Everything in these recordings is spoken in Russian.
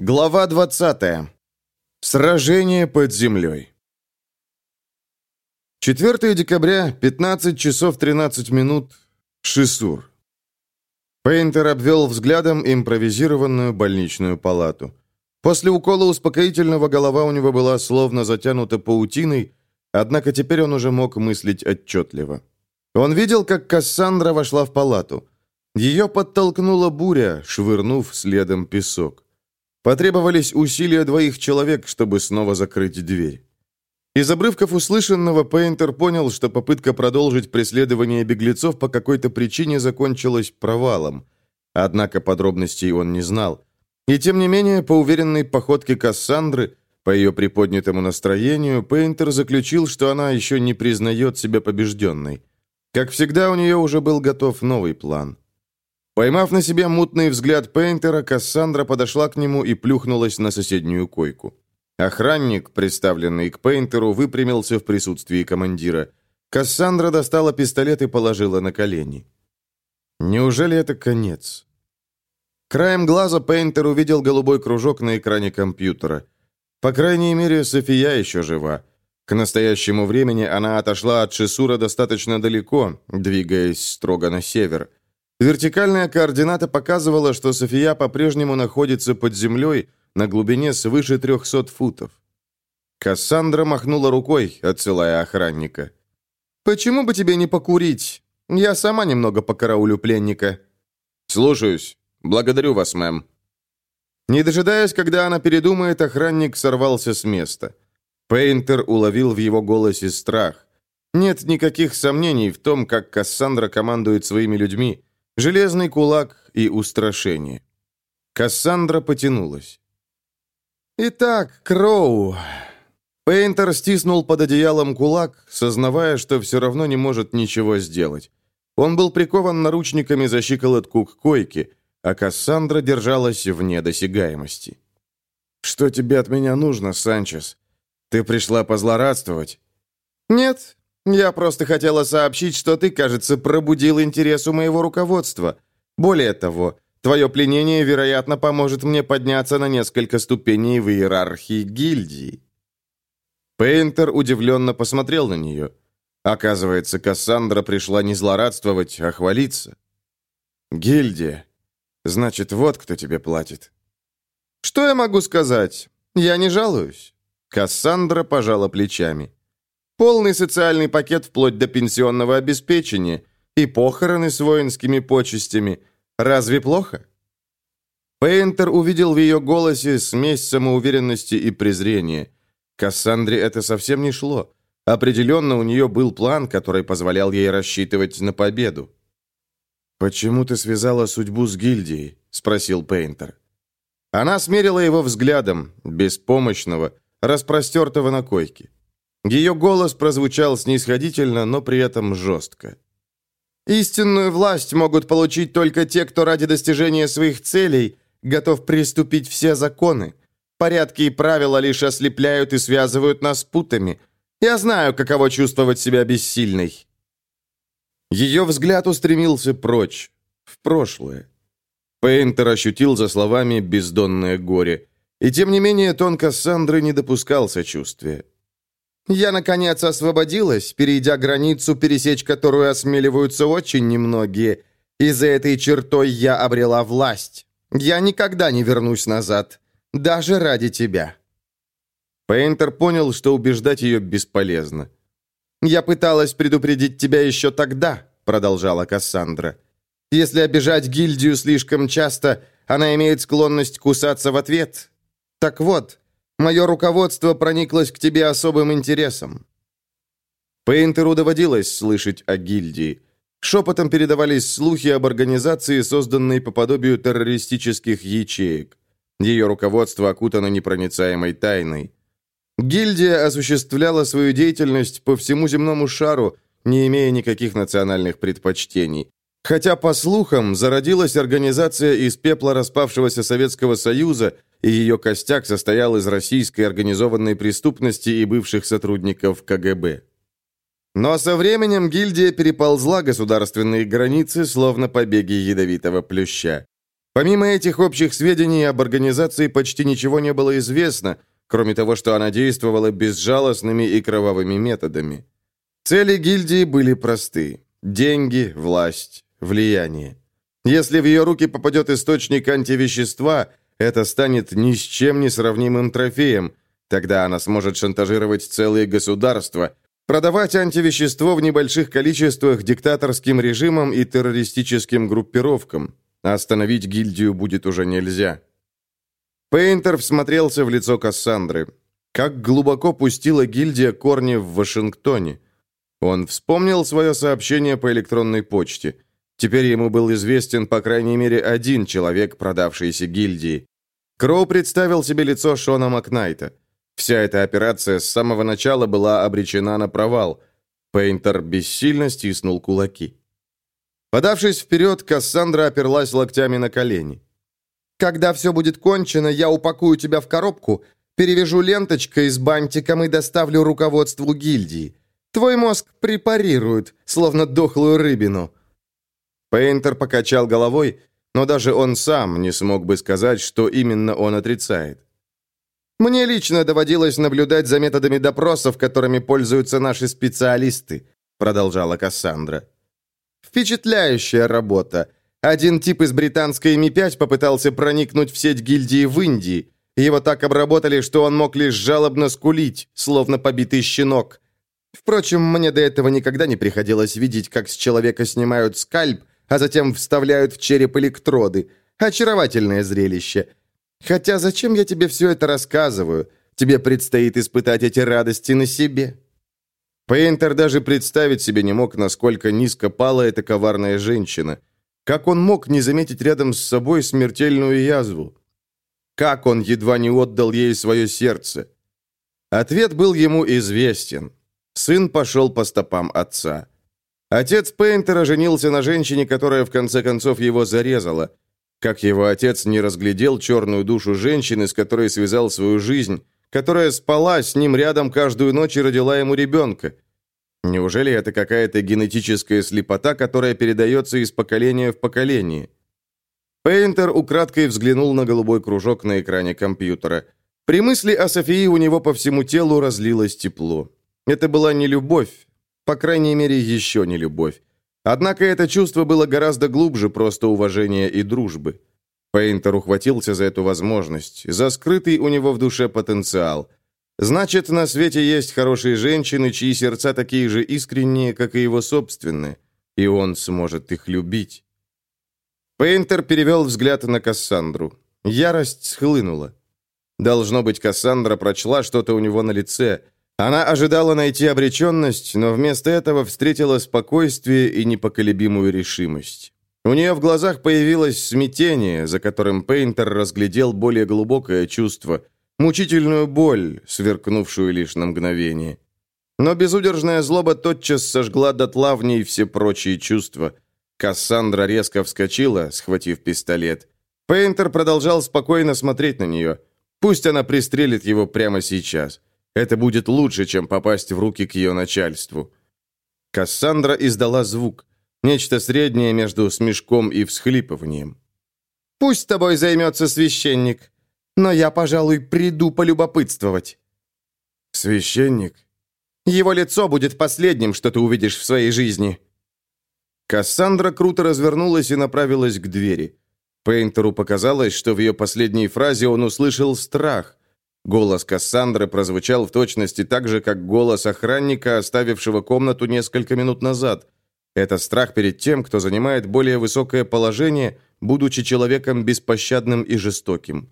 Глава 20. Сражение под землей. 4 декабря, 15 часов 13 минут, Шисур. Пейнтер обвел взглядом импровизированную больничную палату. После укола успокоительного голова у него была словно затянута паутиной, однако теперь он уже мог мыслить отчетливо. Он видел, как Кассандра вошла в палату. Ее подтолкнула буря, швырнув следом песок. Потребовались усилия двоих человек, чтобы снова закрыть дверь. Из обрывков услышанного Пейнтер понял, что попытка продолжить преследование беглецов по какой-то причине закончилась провалом. Однако подробностей он не знал. И тем не менее, по уверенной походке Кассандры, по ее приподнятому настроению, Пейнтер заключил, что она еще не признает себя побежденной. Как всегда, у нее уже был готов новый план. Поймав на себе мутный взгляд Пейнтера, Кассандра подошла к нему и плюхнулась на соседнюю койку. Охранник, представленный к Пейнтеру, выпрямился в присутствии командира. Кассандра достала пистолет и положила на колени. Неужели это конец? Краем глаза Пейнтер увидел голубой кружок на экране компьютера. По крайней мере, София еще жива. К настоящему времени она отошла от Шисура достаточно далеко, двигаясь строго на север. Вертикальная координата показывала, что София по-прежнему находится под землей на глубине свыше 300 футов. Кассандра махнула рукой, отсылая охранника. «Почему бы тебе не покурить? Я сама немного покараулю пленника». «Слушаюсь. Благодарю вас, мэм». Не дожидаясь, когда она передумает, охранник сорвался с места. Пейнтер уловил в его голосе страх. Нет никаких сомнений в том, как Кассандра командует своими людьми. Железный кулак и устрашение. Кассандра потянулась. «Итак, Кроу...» Пейнтер стиснул под одеялом кулак, сознавая, что все равно не может ничего сделать. Он был прикован наручниками за щиколотку к койке, а Кассандра держалась вне досягаемости. «Что тебе от меня нужно, Санчес? Ты пришла позлорадствовать?» «Нет, я просто хотела сообщить, что ты, кажется, пробудил интерес у моего руководства. Более того, твое пленение, вероятно, поможет мне подняться на несколько ступеней в иерархии гильдии». Пейнтер удивленно посмотрел на нее. Оказывается, Кассандра пришла не злорадствовать, а хвалиться. «Гильдия. Значит, вот кто тебе платит». «Что я могу сказать? Я не жалуюсь». Кассандра пожала плечами. Полный социальный пакет вплоть до пенсионного обеспечения и похороны с воинскими почестями. Разве плохо? Пейнтер увидел в ее голосе смесь самоуверенности и презрения. Кассандре это совсем не шло. Определенно у нее был план, который позволял ей рассчитывать на победу. «Почему ты связала судьбу с гильдией?» — спросил Пейнтер. Она смерила его взглядом, беспомощного, распростертого на койке. Ее голос прозвучал снисходительно, но при этом жестко. «Истинную власть могут получить только те, кто ради достижения своих целей готов приступить все законы. Порядки и правила лишь ослепляют и связывают нас путами. Я знаю, каково чувствовать себя бессильной». Ее взгляд устремился прочь, в прошлое. Пейнтер ощутил за словами бездонное горе. И тем не менее тон Кассандры не допускал сочувствия. Я, наконец, освободилась, перейдя границу, пересечь которую осмеливаются очень немногие. И за этой чертой я обрела власть. Я никогда не вернусь назад. Даже ради тебя». Пейнтер понял, что убеждать ее бесполезно. «Я пыталась предупредить тебя еще тогда», — продолжала Кассандра. «Если обижать гильдию слишком часто, она имеет склонность кусаться в ответ. Так вот, Мое руководство прониклось к тебе особым интересом». Пейнтеру доводилось слышать о гильдии. Шепотом передавались слухи об организации, созданной по подобию террористических ячеек. Ее руководство окутано непроницаемой тайной. Гильдия осуществляла свою деятельность по всему земному шару, не имея никаких национальных предпочтений. Хотя, по слухам, зародилась организация из пепла распавшегося Советского Союза – и ее костяк состоял из российской организованной преступности и бывших сотрудников КГБ. Но со временем гильдия переползла государственные границы, словно побеги ядовитого плюща. Помимо этих общих сведений, об организации почти ничего не было известно, кроме того, что она действовала безжалостными и кровавыми методами. Цели гильдии были просты. Деньги, власть, влияние. Если в ее руки попадет источник антивещества, это станет ни с чем не сравнимым трофеем. Тогда она сможет шантажировать целые государства, продавать антивещество в небольших количествах диктаторским режимам и террористическим группировкам. Остановить гильдию будет уже нельзя. Пейнтер всмотрелся в лицо Кассандры. Как глубоко пустила гильдия корни в Вашингтоне. Он вспомнил свое сообщение по электронной почте – Теперь ему был известен, по крайней мере, один человек, продавшийся гильдии. Кроу представил себе лицо Шона Макнайта. Вся эта операция с самого начала была обречена на провал. Пейнтер бессильно стиснул кулаки. Подавшись вперед, Кассандра оперлась локтями на колени. «Когда все будет кончено, я упакую тебя в коробку, перевяжу ленточкой с бантиком и доставлю руководству гильдии. Твой мозг препарируют, словно дохлую рыбину. Пейнтер покачал головой, но даже он сам не смог бы сказать, что именно он отрицает. «Мне лично доводилось наблюдать за методами допросов, которыми пользуются наши специалисты», продолжала Кассандра. «Впечатляющая работа. Один тип из британской Ми-5 попытался проникнуть в сеть гильдии в Индии. Его так обработали, что он мог лишь жалобно скулить, словно побитый щенок. Впрочем, мне до этого никогда не приходилось видеть, как с человека снимают скальп, а затем вставляют в череп электроды. Очаровательное зрелище. Хотя зачем я тебе все это рассказываю? Тебе предстоит испытать эти радости на себе». Пейнтер даже представить себе не мог, насколько низко пала эта коварная женщина. Как он мог не заметить рядом с собой смертельную язву? Как он едва не отдал ей свое сердце? Ответ был ему известен. Сын пошел по стопам отца. Отец Пейнтера женился на женщине, которая в конце концов его зарезала. Как его отец не разглядел черную душу женщины, с которой связал свою жизнь, которая спала с ним рядом каждую ночь и родила ему ребенка. Неужели это какая-то генетическая слепота, которая передается из поколения в поколение? Пейнтер украдкой взглянул на голубой кружок на экране компьютера. При мысли о Софии у него по всему телу разлилось тепло. Это была не любовь, по крайней мере, еще не любовь. Однако это чувство было гораздо глубже просто уважения и дружбы. Пейнтер ухватился за эту возможность, за скрытый у него в душе потенциал. Значит, на свете есть хорошие женщины, чьи сердца такие же искренние, как и его собственные, и он сможет их любить. Пейнтер перевел взгляд на Кассандру. Ярость схлынула. Должно быть, Кассандра прочла что-то у него на лице – она ожидала найти обреченность, но вместо этого встретила спокойствие и непоколебимую решимость. У нее в глазах появилось смятение, за которым Пейнтер разглядел более глубокое чувство, мучительную боль, сверкнувшую лишь на мгновение. Но безудержная злоба тотчас сожгла дотла в ней все прочие чувства. Кассандра резко вскочила, схватив пистолет. Пейнтер продолжал спокойно смотреть на нее. Пусть она пристрелит его прямо сейчас. Это будет лучше, чем попасть в руки к ее начальству. Кассандра издала звук, нечто среднее между смешком и всхлипыванием. «Пусть тобой займется священник, но я, пожалуй, приду полюбопытствовать». «Священник?» «Его лицо будет последним, что ты увидишь в своей жизни». Кассандра круто развернулась и направилась к двери. Пейнтеру показалось, что в ее последней фразе он услышал страх, Голос Кассандры прозвучал в точности так же, как голос охранника, оставившего комнату несколько минут назад. Это страх перед тем, кто занимает более высокое положение, будучи человеком беспощадным и жестоким.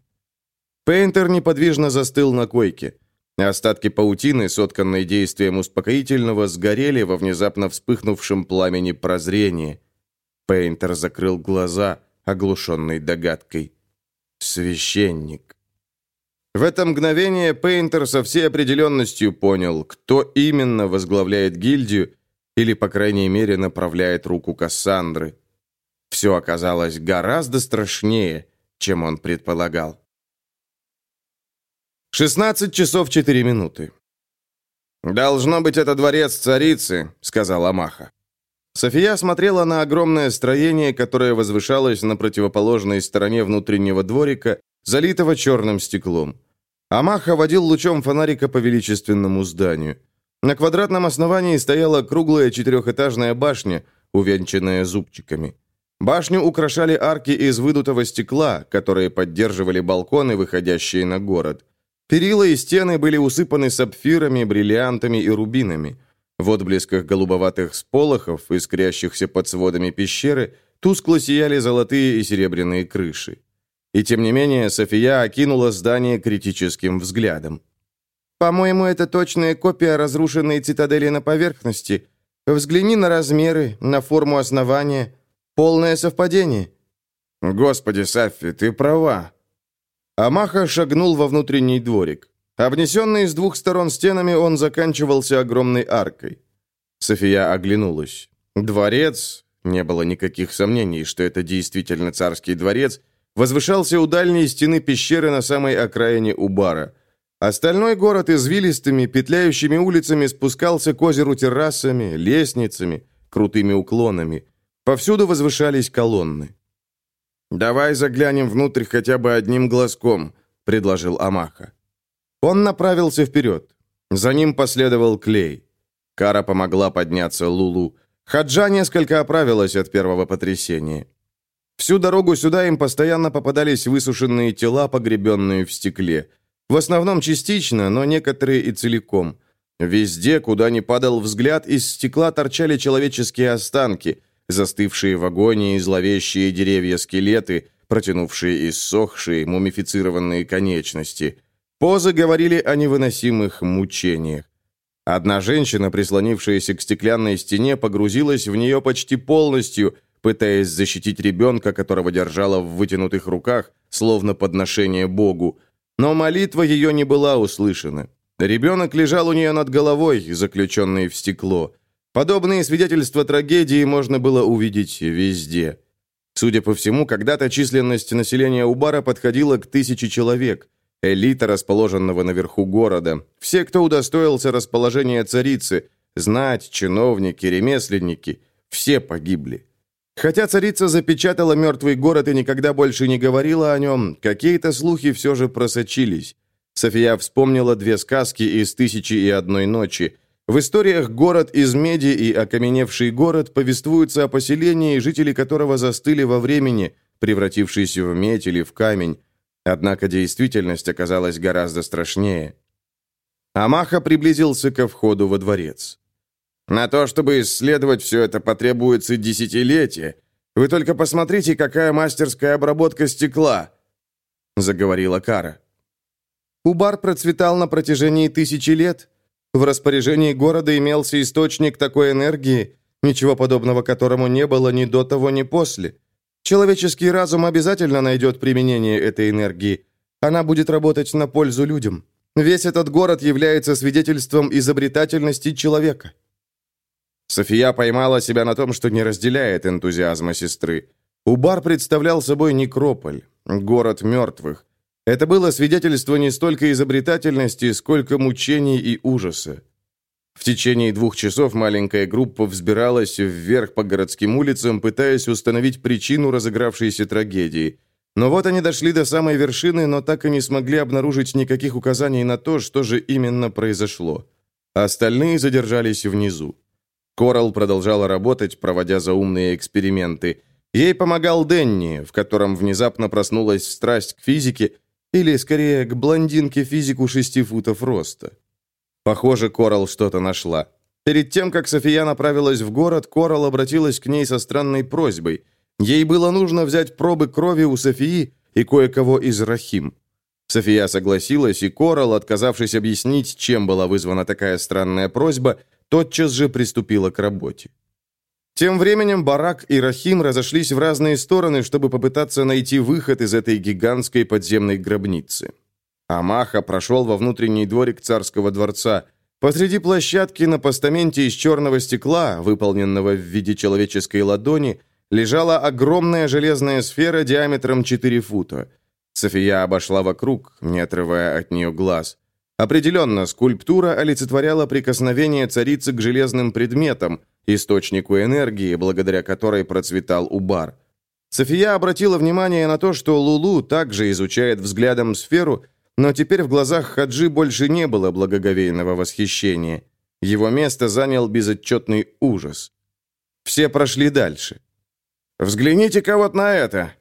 Пейнтер неподвижно застыл на койке. Остатки паутины, сотканной действием успокоительного, сгорели во внезапно вспыхнувшем пламени прозрения. Пейнтер закрыл глаза, оглушенный догадкой. «Священник». В это мгновение Пейнтер со всей определенностью понял, кто именно возглавляет гильдию или, по крайней мере, направляет руку Кассандры. Все оказалось гораздо страшнее, чем он предполагал. 16 часов 4 минуты. «Должно быть, это дворец царицы», — сказала Маха. София смотрела на огромное строение, которое возвышалось на противоположной стороне внутреннего дворика, залитого черным стеклом. Амаха водил лучом фонарика по величественному зданию. На квадратном основании стояла круглая четырехэтажная башня, увенчанная зубчиками. Башню украшали арки из выдутого стекла, которые поддерживали балконы, выходящие на город. Перила и стены были усыпаны сапфирами, бриллиантами и рубинами. В отблесках голубоватых сполохов, искрящихся под сводами пещеры, тускло сияли золотые и серебряные крыши. И тем не менее София окинула здание критическим взглядом. «По-моему, это точная копия разрушенной цитадели на поверхности. Взгляни на размеры, на форму основания. Полное совпадение». «Господи, Саффи, ты права». Амаха шагнул во внутренний дворик. Обнесенный с двух сторон стенами, он заканчивался огромной аркой. София оглянулась. Дворец, не было никаких сомнений, что это действительно царский дворец, возвышался у дальней стены пещеры на самой окраине Убара. Остальной город извилистыми, петляющими улицами спускался к озеру террасами, лестницами, крутыми уклонами. Повсюду возвышались колонны. «Давай заглянем внутрь хотя бы одним глазком», — предложил Амаха. Он направился вперед. За ним последовал Клей. Кара помогла подняться Лулу. Хаджа несколько оправилась от первого потрясения. Всю дорогу сюда им постоянно попадались высушенные тела, погребенные в стекле. В основном частично, но некоторые и целиком. Везде, куда ни падал взгляд, из стекла торчали человеческие останки, застывшие в агонии зловещие деревья-скелеты, протянувшие иссохшие, мумифицированные конечности. Позы говорили о невыносимых мучениях. Одна женщина, прислонившаяся к стеклянной стене, погрузилась в нее почти полностью, пытаясь защитить ребенка, которого держала в вытянутых руках, словно подношение Богу. Но молитва ее не была услышана. Ребенок лежал у нее над головой, заключенный в стекло. Подобные свидетельства трагедии можно было увидеть везде. Судя по всему, когда-то численность населения Убара подходила к тысяче человек. Элита, расположенного наверху города. Все, кто удостоился расположения царицы. Знать, чиновники, ремесленники. Все погибли. Хотя царица запечатала мертвый город и никогда больше не говорила о нем, какие-то слухи все же просочились. София вспомнила две сказки из «Тысячи и одной ночи». В историях «Город из меди» и «Окаменевший город» повествуются о поселении, жители которого застыли во времени, превратившись в медь или в камень. Однако действительность оказалась гораздо страшнее. Амаха приблизился ко входу во дворец. «На то, чтобы исследовать все это, потребуется десятилетие. Вы только посмотрите, какая мастерская обработка стекла!» заговорила Кара. Убар процветал на протяжении тысячи лет. В распоряжении города имелся источник такой энергии, ничего подобного которому не было ни до того, ни после. Человеческий разум обязательно найдет применение этой энергии. Она будет работать на пользу людям. Весь этот город является свидетельством изобретательности человека». София поймала себя на том, что не разделяет энтузиазма сестры. Убар представлял собой некрополь, город мертвых. Это было свидетельство не столько изобретательности, сколько мучений и ужаса. В течение двух часов маленькая группа взбиралась вверх по городским улицам, пытаясь установить причину разыгравшейся трагедии. Но вот они дошли до самой вершины, но так и не смогли обнаружить никаких указаний на то, что же именно произошло. Остальные задержались внизу. Корал продолжала работать, проводя заумные эксперименты. Ей помогал Денни, в котором внезапно проснулась страсть к физике, или, скорее, к блондинке-физику шести футов роста. Похоже, Корал что-то нашла. Перед тем, как София направилась в город, Корал обратилась к ней со странной просьбой. Ей было нужно взять пробы крови у Софии и кое-кого из Рахим. София согласилась, и Корал, отказавшись объяснить, чем была вызвана такая странная просьба, тотчас же приступила к работе. Тем временем Барак и Рахим разошлись в разные стороны, чтобы попытаться найти выход из этой гигантской подземной гробницы. Амаха прошел во внутренний дворик царского дворца. Посреди площадки на постаменте из черного стекла, выполненного в виде человеческой ладони, лежала огромная железная сфера диаметром 4 фута. София обошла вокруг, не отрывая от нее глаз. Определенно, скульптура олицетворяла прикосновение царицы к железным предметам, источнику энергии, благодаря которой процветал Убар. София обратила внимание на то, что Лулу также изучает взглядом сферу, но теперь в глазах Хаджи больше не было благоговейного восхищения. Его место занял безотчетный ужас. Все прошли дальше. «Взгляните-ка вот на это!»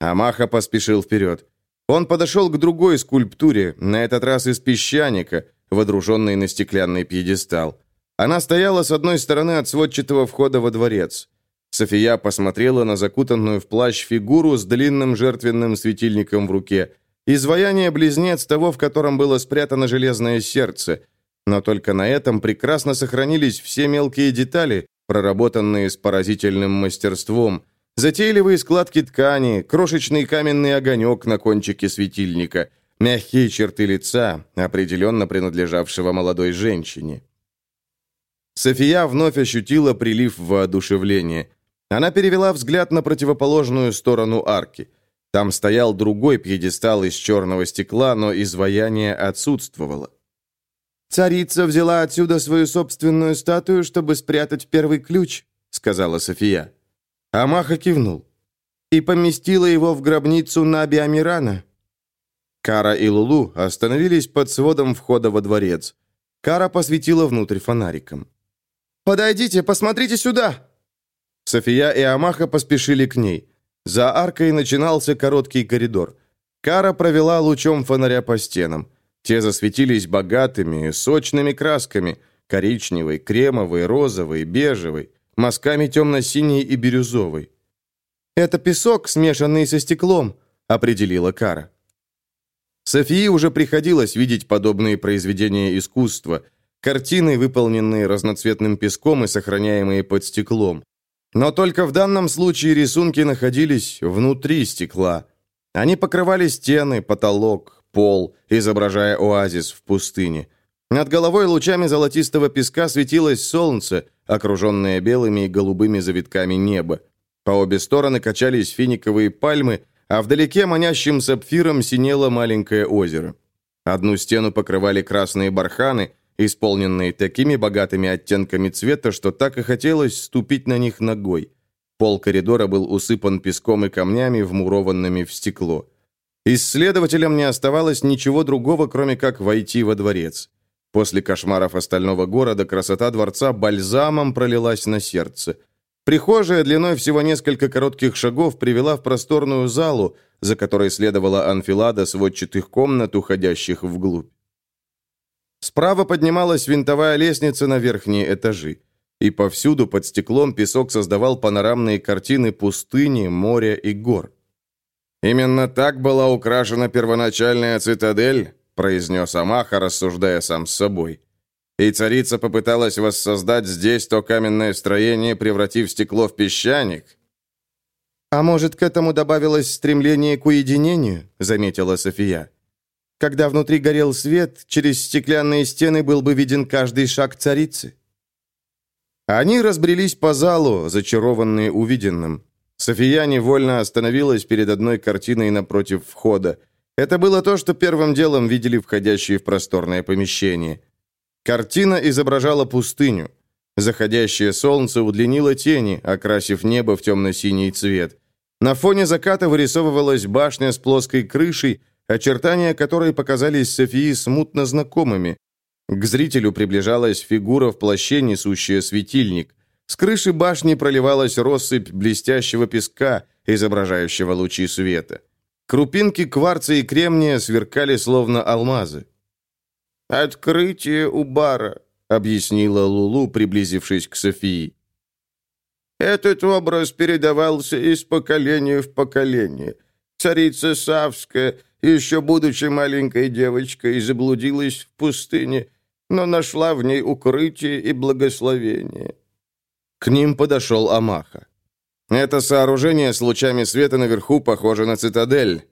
Амаха поспешил вперед. Он подошел к другой скульптуре, на этот раз из песчаника, водруженной на стеклянный пьедестал. Она стояла с одной стороны от сводчатого входа во дворец. София посмотрела на закутанную в плащ фигуру с длинным жертвенным светильником в руке. Изваяние близнец того, в котором было спрятано железное сердце. Но только на этом прекрасно сохранились все мелкие детали, проработанные с поразительным мастерством. Затейливые складки ткани, крошечный каменный огонек на кончике светильника, мягкие черты лица, определенно принадлежавшего молодой женщине. София вновь ощутила прилив воодушевления. Она перевела взгляд на противоположную сторону арки. Там стоял другой пьедестал из черного стекла, но изваяние отсутствовало. «Царица взяла отсюда свою собственную статую, чтобы спрятать первый ключ», — сказала София. Амаха кивнул. «И поместила его в гробницу Наби Амирана». Кара и Лулу остановились под сводом входа во дворец. Кара посветила внутрь фонариком. «Подойдите, посмотрите сюда!» София и Амаха поспешили к ней. За аркой начинался короткий коридор. Кара провела лучом фонаря по стенам. Те засветились богатыми, сочными красками – коричневой, кремовой, розовой, бежевой, мазками темно-синей и бирюзовой. «Это песок, смешанный со стеклом», – определила Кара. Софии уже приходилось видеть подобные произведения искусства, картины, выполненные разноцветным песком и сохраняемые под стеклом. Но только в данном случае рисунки находились внутри стекла. Они покрывали стены, потолок, пол, изображая оазис в пустыне. Над головой лучами золотистого песка светилось солнце, окруженное белыми и голубыми завитками неба. По обе стороны качались финиковые пальмы, а вдалеке манящим сапфиром синело маленькое озеро. Одну стену покрывали красные барханы – исполненные такими богатыми оттенками цвета, что так и хотелось ступить на них ногой. Пол коридора был усыпан песком и камнями, вмурованными в стекло. Исследователям не оставалось ничего другого, кроме как войти во дворец. После кошмаров остального города красота дворца бальзамом пролилась на сердце. Прихожая длиной всего несколько коротких шагов привела в просторную залу, за которой следовала анфилада сводчатых комнат, уходящих вглубь. Справа поднималась винтовая лестница на верхние этажи. И повсюду под стеклом песок создавал панорамные картины пустыни, моря и гор. «Именно так была украшена первоначальная цитадель», произнес Амаха, рассуждая сам с собой. И царица попыталась воссоздать здесь то каменное строение, превратив стекло в песчаник. «А может, к этому добавилось стремление к уединению?» — заметила София. Когда внутри горел свет, через стеклянные стены был бы виден каждый шаг царицы. Они разбрелись по залу, зачарованные увиденным. София невольно остановилась перед одной картиной напротив входа. Это было то, что первым делом видели входящие в просторное помещение. Картина изображала пустыню. Заходящее солнце удлинило тени, окрасив небо в темно-синий цвет. На фоне заката вырисовывалась башня с плоской крышей, очертания которой показались Софии смутно знакомыми. К зрителю приближалась фигура в плаще, несущая светильник. С крыши башни проливалась россыпь блестящего песка, изображающего лучи света. Крупинки кварца и кремния сверкали словно алмазы. «Открытие у бара», — объяснила Лулу, приблизившись к Софии. «Этот образ передавался из поколения в поколение. Царица Савская еще будучи маленькой девочкой, заблудилась в пустыне, но нашла в ней укрытие и благословение. К ним подошел Амаха. Это сооружение с лучами света наверху похоже на цитадель.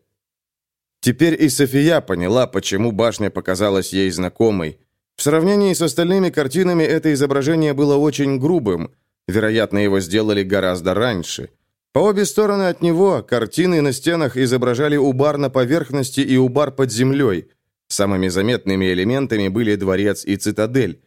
Теперь и София поняла, почему башня показалась ей знакомой. В сравнении с остальными картинами это изображение было очень грубым. Вероятно, его сделали гораздо раньше – по обе стороны от него картины на стенах изображали убар на поверхности и убар под землей. Самыми заметными элементами были дворец и цитадель.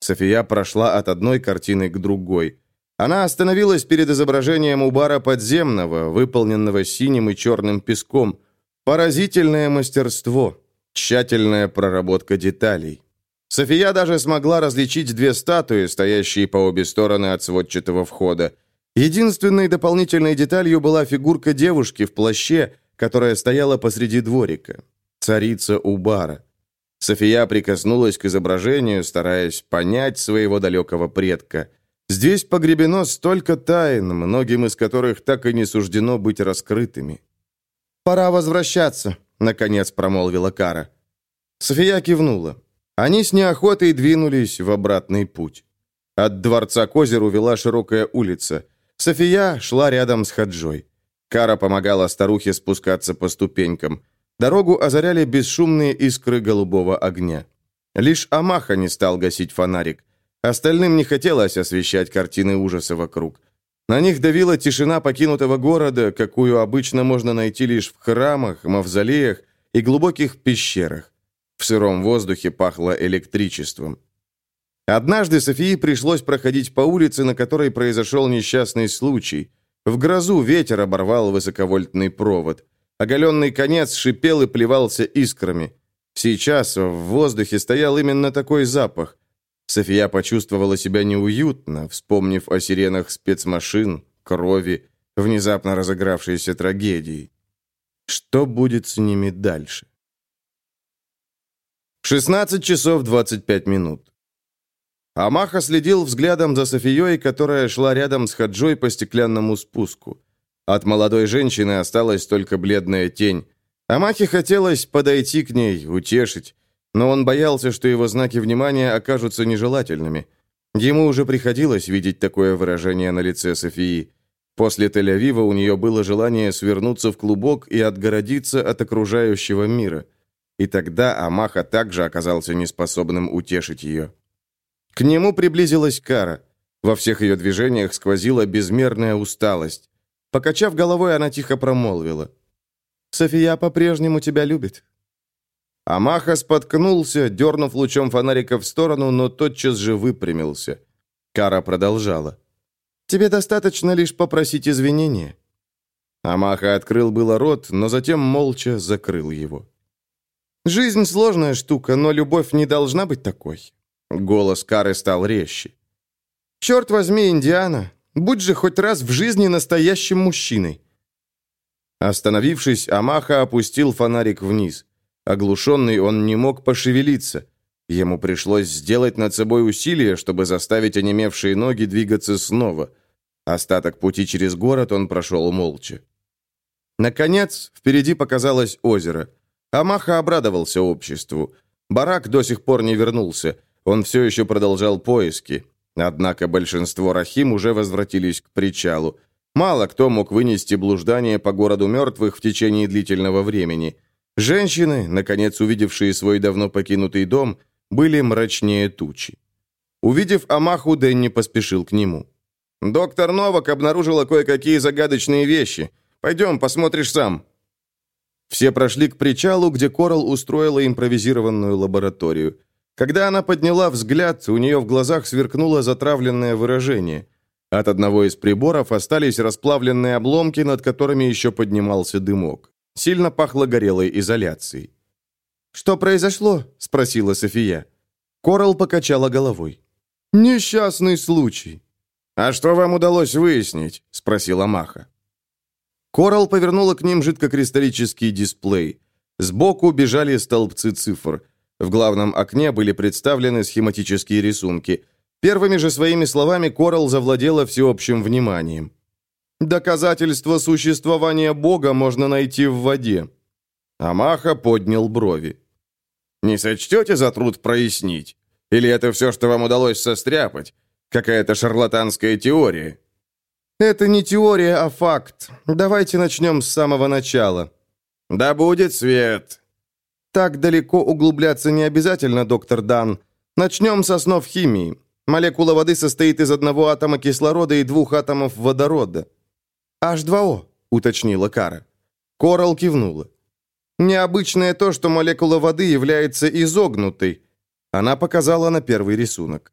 София прошла от одной картины к другой. Она остановилась перед изображением Убара подземного, выполненного синим и черным песком. Поразительное мастерство, тщательная проработка деталей. София даже смогла различить две статуи, стоящие по обе стороны от сводчатого входа. Единственной дополнительной деталью была фигурка девушки в плаще, которая стояла посреди дворика. Царица Убара. София прикоснулась к изображению, стараясь понять своего далекого предка. Здесь погребено столько тайн, многим из которых так и не суждено быть раскрытыми. «Пора возвращаться», — наконец промолвила Кара. София кивнула. Они с неохотой двинулись в обратный путь. От дворца к озеру вела широкая улица. София шла рядом с Хаджой. Кара помогала старухе спускаться по ступенькам. Дорогу озаряли бесшумные искры голубого огня. Лишь Амаха не стал гасить фонарик. Остальным не хотелось освещать картины ужаса вокруг. На них давила тишина покинутого города, какую обычно можно найти лишь в храмах, мавзолеях и глубоких пещерах. В сыром воздухе пахло электричеством. Однажды Софии пришлось проходить по улице, на которой произошел несчастный случай. В грозу ветер оборвал высоковольтный провод. Оголенный конец шипел и плевался искрами. Сейчас в воздухе стоял именно такой запах. София почувствовала себя неуютно, вспомнив о сиренах спецмашин, крови, внезапно разыгравшейся трагедии. Что будет с ними дальше? 16 часов 25 минут. Амаха следил взглядом за Софией, которая шла рядом с Хаджой по стеклянному спуску. От молодой женщины осталась только бледная тень. Амахе хотелось подойти к ней, утешить, но он боялся, что его знаки внимания окажутся нежелательными. Ему уже приходилось видеть такое выражение на лице Софии. После Тель-Авива у нее было желание свернуться в клубок и отгородиться от окружающего мира. И тогда Амаха также оказался неспособным утешить ее. К нему приблизилась Кара. Во всех ее движениях сквозила безмерная усталость. Покачав головой, она тихо промолвила. «София по-прежнему тебя любит». Амаха споткнулся, дернув лучом фонарика в сторону, но тотчас же выпрямился. Кара продолжала. «Тебе достаточно лишь попросить извинения». Амаха открыл было рот, но затем молча закрыл его. «Жизнь сложная штука, но любовь не должна быть такой». Голос Кары стал резче. «Черт возьми, Индиана, Будь же хоть раз в жизни настоящим мужчиной. Остановившись, Амаха опустил фонарик вниз. Оглушенный он не мог пошевелиться. Ему пришлось сделать над собой усилие, чтобы заставить онемевшие ноги двигаться снова. Остаток пути через город он прошел молча. Наконец, впереди показалось озеро. Амаха обрадовался обществу. Барак до сих пор не вернулся. Он все еще продолжал поиски. Однако большинство Рахим уже возвратились к причалу. Мало кто мог вынести блуждание по городу мертвых в течение длительного времени. Женщины, наконец увидевшие свой давно покинутый дом, были мрачнее тучи. Увидев Амаху, Дэнни поспешил к нему. «Доктор Новак обнаружила кое-какие загадочные вещи. Пойдем, посмотришь сам». Все прошли к причалу, где Корал устроила импровизированную лабораторию. Когда она подняла взгляд, у нее в глазах сверкнуло затравленное выражение. От одного из приборов остались расплавленные обломки, над которыми еще поднимался дымок. Сильно пахло горелой изоляцией. «Что произошло?» – спросила София. Корал покачала головой. «Несчастный случай». «А что вам удалось выяснить?» – спросила Маха. Корал повернула к ним жидкокристаллический дисплей. Сбоку бежали столбцы цифр – в главном окне были представлены схематические рисунки. Первыми же своими словами Корал завладела всеобщим вниманием. «Доказательство существования Бога можно найти в воде». Амаха поднял брови. «Не сочтете за труд прояснить? Или это все, что вам удалось состряпать? Какая-то шарлатанская теория?» «Это не теория, а факт. Давайте начнем с самого начала». «Да будет свет!» Так далеко углубляться не обязательно, доктор Дан. Начнем с основ химии. Молекула воды состоит из одного атома кислорода и двух атомов водорода. H2O, уточнила Кара. Корал кивнула. Необычное то, что молекула воды является изогнутой. Она показала на первый рисунок.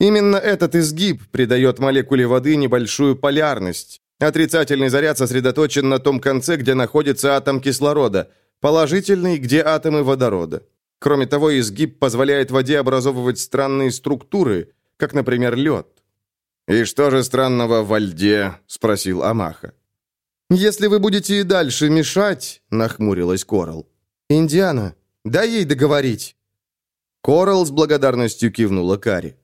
Именно этот изгиб придает молекуле воды небольшую полярность. Отрицательный заряд сосредоточен на том конце, где находится атом кислорода, положительный, где атомы водорода. Кроме того, изгиб позволяет воде образовывать странные структуры, как, например, лед. «И что же странного во льде?» – спросил Амаха. «Если вы будете и дальше мешать», – нахмурилась Корал. «Индиана, дай ей договорить». Корал с благодарностью кивнула Кари.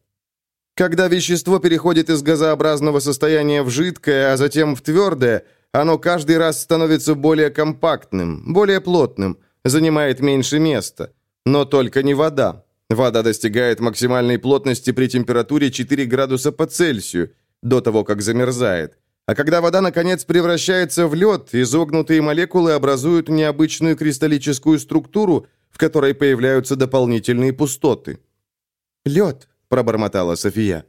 Когда вещество переходит из газообразного состояния в жидкое, а затем в твердое, оно каждый раз становится более компактным, более плотным, занимает меньше места. Но только не вода. Вода достигает максимальной плотности при температуре 4 градуса по Цельсию, до того, как замерзает. А когда вода, наконец, превращается в лед, изогнутые молекулы образуют необычную кристаллическую структуру, в которой появляются дополнительные пустоты. «Лед», — пробормотала София.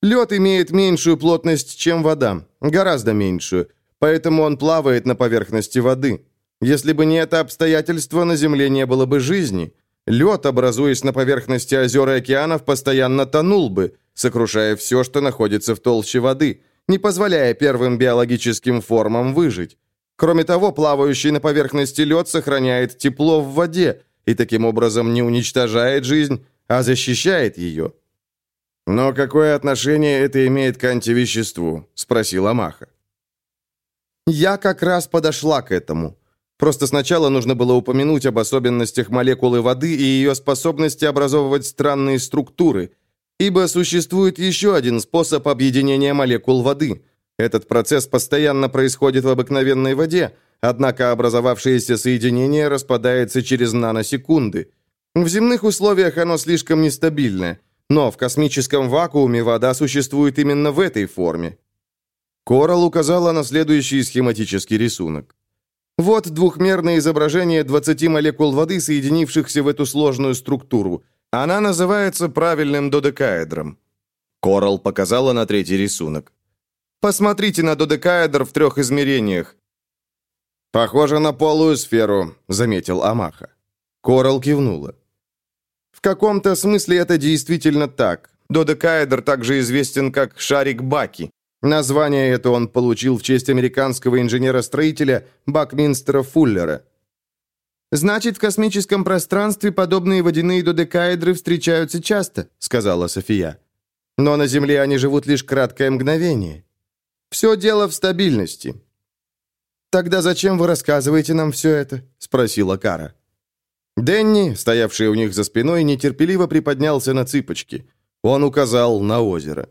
«Лед имеет меньшую плотность, чем вода, гораздо меньшую, поэтому он плавает на поверхности воды. Если бы не это обстоятельство, на Земле не было бы жизни». Лед, образуясь на поверхности озер и океанов, постоянно тонул бы, сокрушая все, что находится в толще воды, не позволяя первым биологическим формам выжить. Кроме того, плавающий на поверхности лед сохраняет тепло в воде и таким образом не уничтожает жизнь, а защищает ее. «Но какое отношение это имеет к антивеществу?» – спросила Маха. «Я как раз подошла к этому. Просто сначала нужно было упомянуть об особенностях молекулы воды и ее способности образовывать странные структуры, ибо существует еще один способ объединения молекул воды. Этот процесс постоянно происходит в обыкновенной воде, однако образовавшееся соединение распадается через наносекунды. В земных условиях оно слишком нестабильное, но в космическом вакууме вода существует именно в этой форме. Корал указала на следующий схематический рисунок. Вот двухмерное изображение 20 молекул воды, соединившихся в эту сложную структуру. Она называется правильным додекаэдром. Корал показала на третий рисунок. Посмотрите на додекаэдр в трех измерениях. «Похоже на полую сферу», — заметил Амаха. Корал кивнула. В каком-то смысле это действительно так. Додекаэдр также известен как шарик Баки. Название это он получил в честь американского инженера-строителя Бакминстера Фуллера. «Значит, в космическом пространстве подобные водяные додекаэдры встречаются часто», сказала София. «Но на Земле они живут лишь краткое мгновение. Все дело в стабильности». «Тогда зачем вы рассказываете нам все это?» спросила Кара. Дэнни, стоявший у них за спиной, нетерпеливо приподнялся на цыпочки. Он указал на озеро.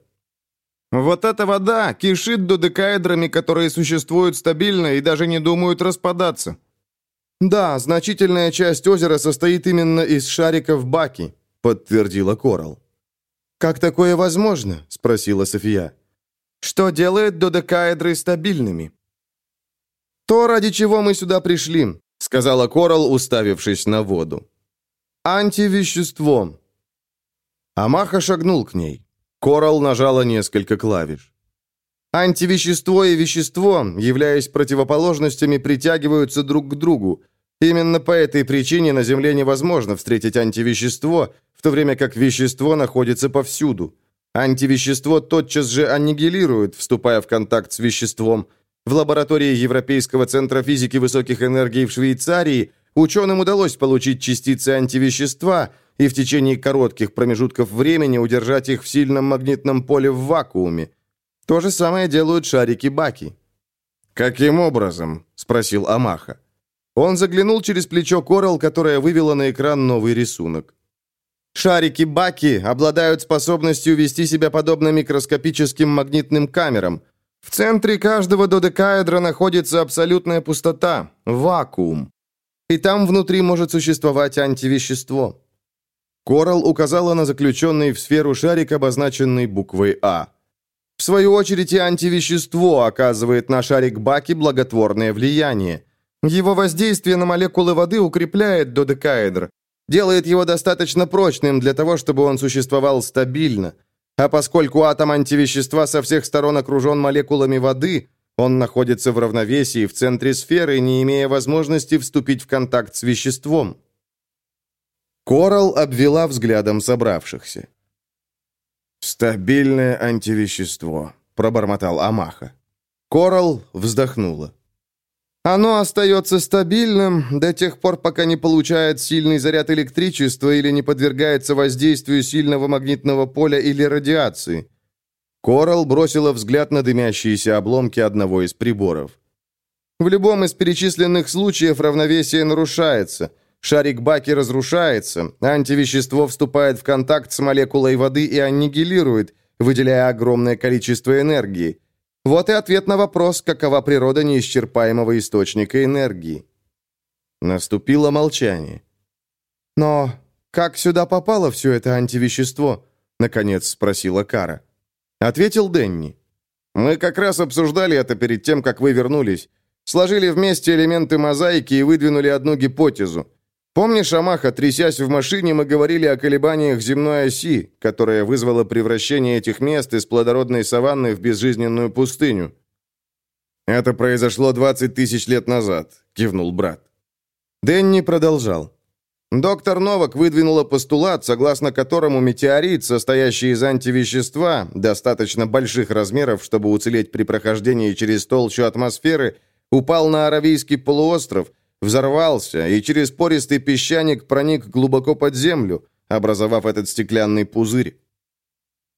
Вот эта вода кишит додекаэдрами, которые существуют стабильно и даже не думают распадаться. Да, значительная часть озера состоит именно из шариков баки, подтвердила Корал. Как такое возможно? спросила София. Что делает додекаэдры стабильными? То, ради чего мы сюда пришли, сказала Корал, уставившись на воду. Антивещество. Амаха шагнул к ней. Корал нажала несколько клавиш. Антивещество и вещество, являясь противоположностями, притягиваются друг к другу. Именно по этой причине на Земле невозможно встретить антивещество, в то время как вещество находится повсюду. Антивещество тотчас же аннигилирует, вступая в контакт с веществом. В лаборатории Европейского центра физики высоких энергий в Швейцарии ученым удалось получить частицы антивещества – и в течение коротких промежутков времени удержать их в сильном магнитном поле в вакууме. То же самое делают шарики-баки. «Каким образом?» – спросил Амаха. Он заглянул через плечо Корал, которая вывела на экран новый рисунок. Шарики-баки обладают способностью вести себя подобно микроскопическим магнитным камерам. В центре каждого додекаэдра находится абсолютная пустота – вакуум. И там внутри может существовать антивещество. Корал указала на заключенный в сферу шарик, обозначенный буквой «А». В свою очередь и антивещество оказывает на шарик Баки благотворное влияние. Его воздействие на молекулы воды укрепляет додекаэдр, делает его достаточно прочным для того, чтобы он существовал стабильно. А поскольку атом антивещества со всех сторон окружен молекулами воды, он находится в равновесии в центре сферы, не имея возможности вступить в контакт с веществом. Корал обвела взглядом собравшихся. «Стабильное антивещество», — пробормотал Амаха. Корал вздохнула. Оно остается стабильным до тех пор, пока не получает сильный заряд электричества или не подвергается воздействию сильного магнитного поля или радиации. Корал бросила взгляд на дымящиеся обломки одного из приборов. В любом из перечисленных случаев равновесие нарушается. Шарик Баки разрушается, антивещество вступает в контакт с молекулой воды и аннигилирует, выделяя огромное количество энергии. Вот и ответ на вопрос, какова природа неисчерпаемого источника энергии. Наступило молчание. «Но как сюда попало все это антивещество?» — наконец спросила Кара. Ответил Денни. «Мы как раз обсуждали это перед тем, как вы вернулись. Сложили вместе элементы мозаики и выдвинули одну гипотезу. Помнишь, Амаха, трясясь в машине, мы говорили о колебаниях земной оси, которая вызвала превращение этих мест из плодородной саванны в безжизненную пустыню? «Это произошло 20 тысяч лет назад», — кивнул брат. Дэнни продолжал. Доктор Новак выдвинула постулат, согласно которому метеорит, состоящий из антивещества, достаточно больших размеров, чтобы уцелеть при прохождении через толщу атмосферы, упал на Аравийский полуостров — взорвался и через пористый песчаник проник глубоко под землю, образовав этот стеклянный пузырь.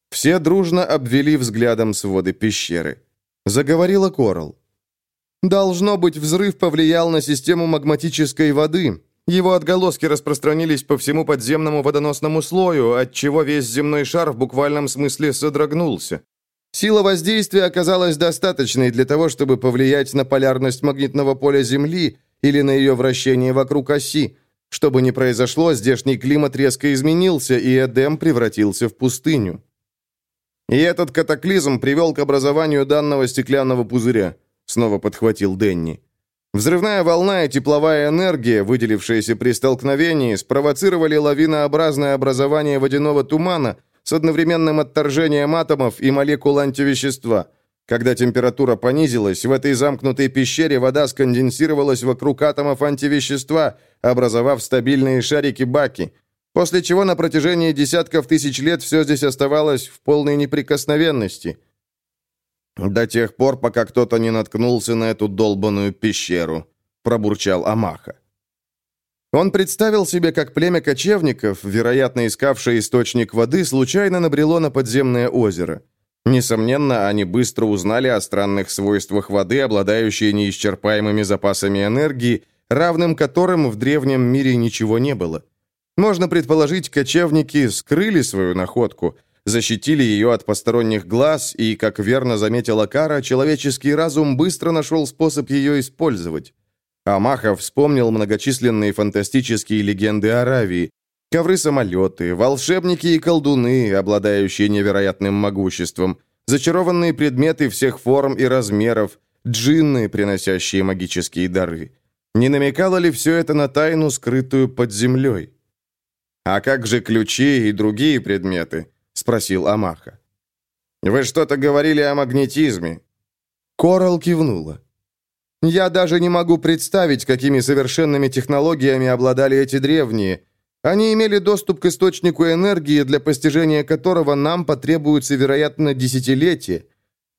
Все дружно обвели взглядом своды пещеры. Заговорила Корал. «Должно быть, взрыв повлиял на систему магматической воды. Его отголоски распространились по всему подземному водоносному слою, отчего весь земной шар в буквальном смысле содрогнулся. Сила воздействия оказалась достаточной для того, чтобы повлиять на полярность магнитного поля Земли или на ее вращение вокруг оси. Что бы ни произошло, здешний климат резко изменился, и Эдем превратился в пустыню. И этот катаклизм привел к образованию данного стеклянного пузыря, снова подхватил Денни. Взрывная волна и тепловая энергия, выделившиеся при столкновении, спровоцировали лавинообразное образование водяного тумана с одновременным отторжением атомов и молекул антивещества – когда температура понизилась, в этой замкнутой пещере вода сконденсировалась вокруг атомов антивещества, образовав стабильные шарики-баки, после чего на протяжении десятков тысяч лет все здесь оставалось в полной неприкосновенности. До тех пор, пока кто-то не наткнулся на эту долбанную пещеру, пробурчал Амаха. Он представил себе, как племя кочевников, вероятно искавшее источник воды, случайно набрело на подземное озеро – Несомненно, они быстро узнали о странных свойствах воды, обладающей неисчерпаемыми запасами энергии, равным которым в древнем мире ничего не было. Можно предположить, кочевники скрыли свою находку, защитили ее от посторонних глаз, и, как верно заметила Кара, человеческий разум быстро нашел способ ее использовать. Амахов вспомнил многочисленные фантастические легенды Аравии, Ковры-самолеты, волшебники и колдуны, обладающие невероятным могуществом, зачарованные предметы всех форм и размеров, джинны, приносящие магические дары. Не намекало ли все это на тайну, скрытую под землей? «А как же ключи и другие предметы?» — спросил Амаха. «Вы что-то говорили о магнетизме?» Корал кивнула. «Я даже не могу представить, какими совершенными технологиями обладали эти древние, они имели доступ к источнику энергии, для постижения которого нам потребуется, вероятно, десятилетия.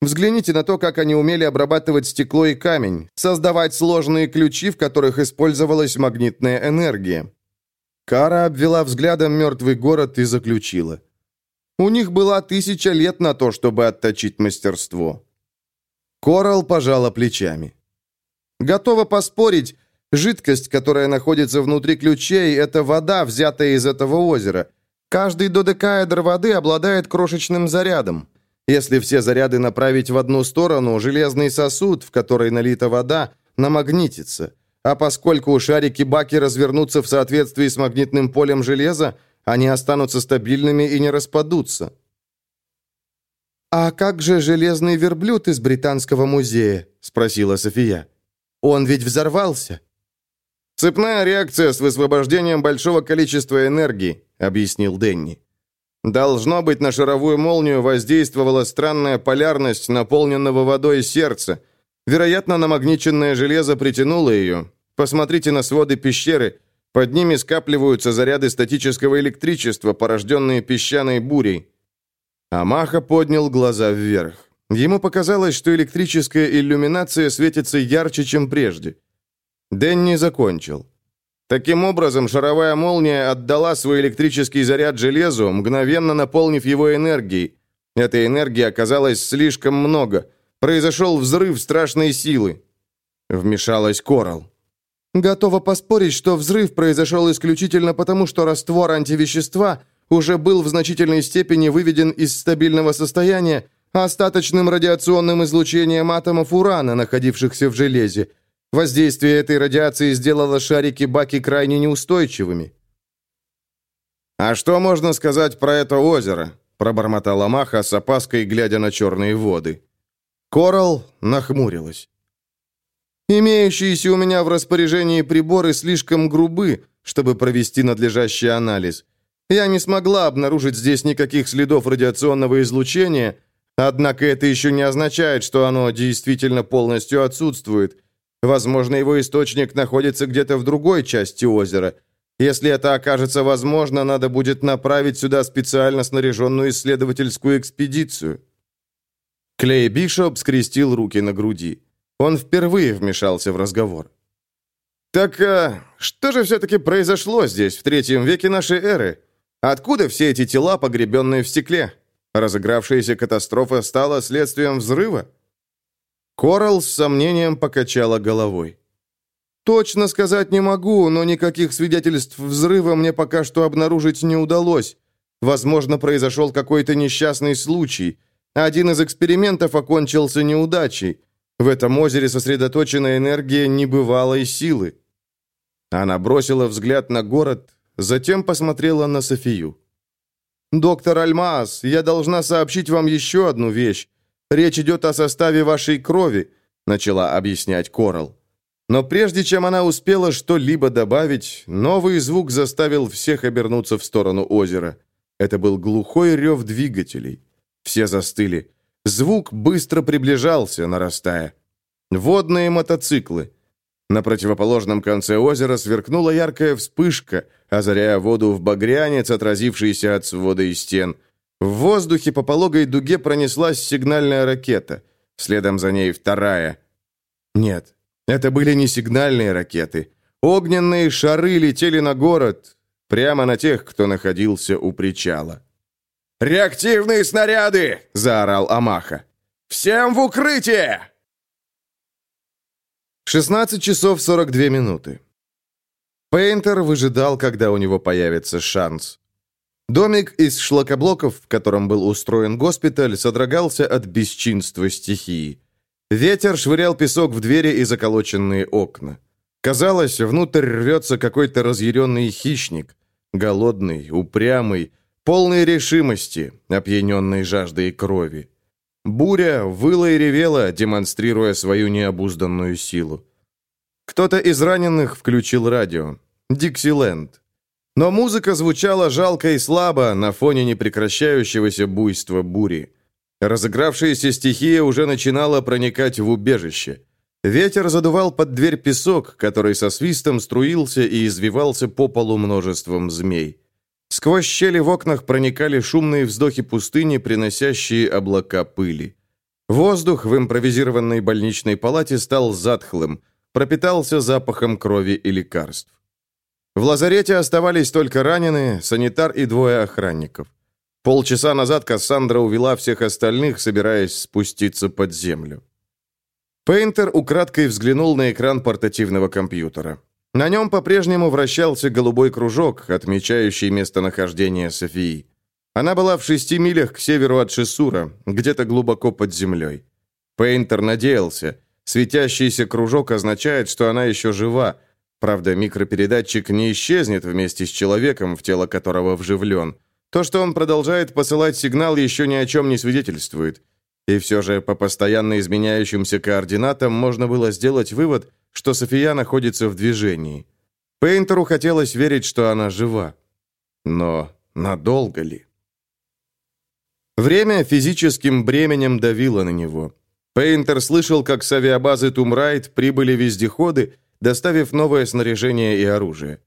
Взгляните на то, как они умели обрабатывать стекло и камень, создавать сложные ключи, в которых использовалась магнитная энергия. Кара обвела взглядом мертвый город и заключила. У них была тысяча лет на то, чтобы отточить мастерство. Корал пожала плечами. Готова поспорить, Жидкость, которая находится внутри ключей, это вода, взятая из этого озера. Каждый додекаэдр воды обладает крошечным зарядом. Если все заряды направить в одну сторону, железный сосуд, в который налита вода, намагнитится. А поскольку шарики баки развернутся в соответствии с магнитным полем железа, они останутся стабильными и не распадутся. «А как же железный верблюд из Британского музея?» – спросила София. «Он ведь взорвался». «Цепная реакция с высвобождением большого количества энергии», — объяснил Денни. «Должно быть, на шаровую молнию воздействовала странная полярность наполненного водой сердца. Вероятно, намагниченное железо притянуло ее. Посмотрите на своды пещеры. Под ними скапливаются заряды статического электричества, порожденные песчаной бурей». Амаха поднял глаза вверх. Ему показалось, что электрическая иллюминация светится ярче, чем прежде. Дэнни закончил. Таким образом, шаровая молния отдала свой электрический заряд железу, мгновенно наполнив его энергией. Этой энергии оказалось слишком много. Произошел взрыв страшной силы. Вмешалась Корал. Готова поспорить, что взрыв произошел исключительно потому, что раствор антивещества уже был в значительной степени выведен из стабильного состояния остаточным радиационным излучением атомов урана, находившихся в железе, Воздействие этой радиации сделало шарики-баки крайне неустойчивыми. «А что можно сказать про это озеро?» пробормотала Маха с опаской, глядя на черные воды. Корал нахмурилась. «Имеющиеся у меня в распоряжении приборы слишком грубы, чтобы провести надлежащий анализ. Я не смогла обнаружить здесь никаких следов радиационного излучения, однако это еще не означает, что оно действительно полностью отсутствует». Возможно, его источник находится где-то в другой части озера. Если это окажется возможно, надо будет направить сюда специально снаряженную исследовательскую экспедицию». Клей Бишоп скрестил руки на груди. Он впервые вмешался в разговор. «Так а, что же все-таки произошло здесь, в третьем веке нашей эры? Откуда все эти тела, погребенные в стекле? Разыгравшаяся катастрофа стала следствием взрыва?» Корал с сомнением покачала головой. «Точно сказать не могу, но никаких свидетельств взрыва мне пока что обнаружить не удалось. Возможно, произошел какой-то несчастный случай. Один из экспериментов окончился неудачей. В этом озере сосредоточена энергия небывалой силы». Она бросила взгляд на город, затем посмотрела на Софию. «Доктор Альмаас, я должна сообщить вам еще одну вещь. Речь идет о составе вашей крови», — начала объяснять Корал. Но прежде чем она успела что-либо добавить, новый звук заставил всех обернуться в сторону озера. Это был глухой рев двигателей. Все застыли. Звук быстро приближался, нарастая. Водные мотоциклы. На противоположном конце озера сверкнула яркая вспышка, озаряя воду в багрянец, отразившийся от свода и стен — в воздухе по пологой дуге пронеслась сигнальная ракета. Следом за ней вторая. Нет, это были не сигнальные ракеты. Огненные шары летели на город, прямо на тех, кто находился у причала. «Реактивные снаряды!» – заорал Амаха. «Всем в укрытие!» 16 часов 42 минуты. Пейнтер выжидал, когда у него появится шанс. Домик из шлакоблоков, в котором был устроен госпиталь, содрогался от бесчинства стихии. Ветер швырял песок в двери и заколоченные окна. Казалось, внутрь рвется какой-то разъяренный хищник. Голодный, упрямый, полный решимости, опьяненный жаждой крови. Буря выла и ревела, демонстрируя свою необузданную силу. Кто-то из раненых включил радио. «Диксиленд». Но музыка звучала жалко и слабо на фоне непрекращающегося буйства бури. Разыгравшаяся стихия уже начинала проникать в убежище. Ветер задувал под дверь песок, который со свистом струился и извивался по полу множеством змей. Сквозь щели в окнах проникали шумные вздохи пустыни, приносящие облака пыли. Воздух в импровизированной больничной палате стал затхлым, пропитался запахом крови и лекарств. В лазарете оставались только раненые, санитар и двое охранников. Полчаса назад Кассандра увела всех остальных, собираясь спуститься под землю. Пейнтер украдкой взглянул на экран портативного компьютера. На нем по-прежнему вращался голубой кружок, отмечающий местонахождение Софии. Она была в шести милях к северу от Шисура, где-то глубоко под землей. Пейнтер надеялся. Светящийся кружок означает, что она еще жива, Правда, микропередатчик не исчезнет вместе с человеком, в тело которого вживлен. То, что он продолжает посылать сигнал, еще ни о чем не свидетельствует. И все же по постоянно изменяющимся координатам можно было сделать вывод, что София находится в движении. Пейнтеру хотелось верить, что она жива. Но надолго ли? Время физическим бременем давило на него. Пейнтер слышал, как с авиабазы Тумрайт прибыли вездеходы, доставив новое снаряжение и оружие.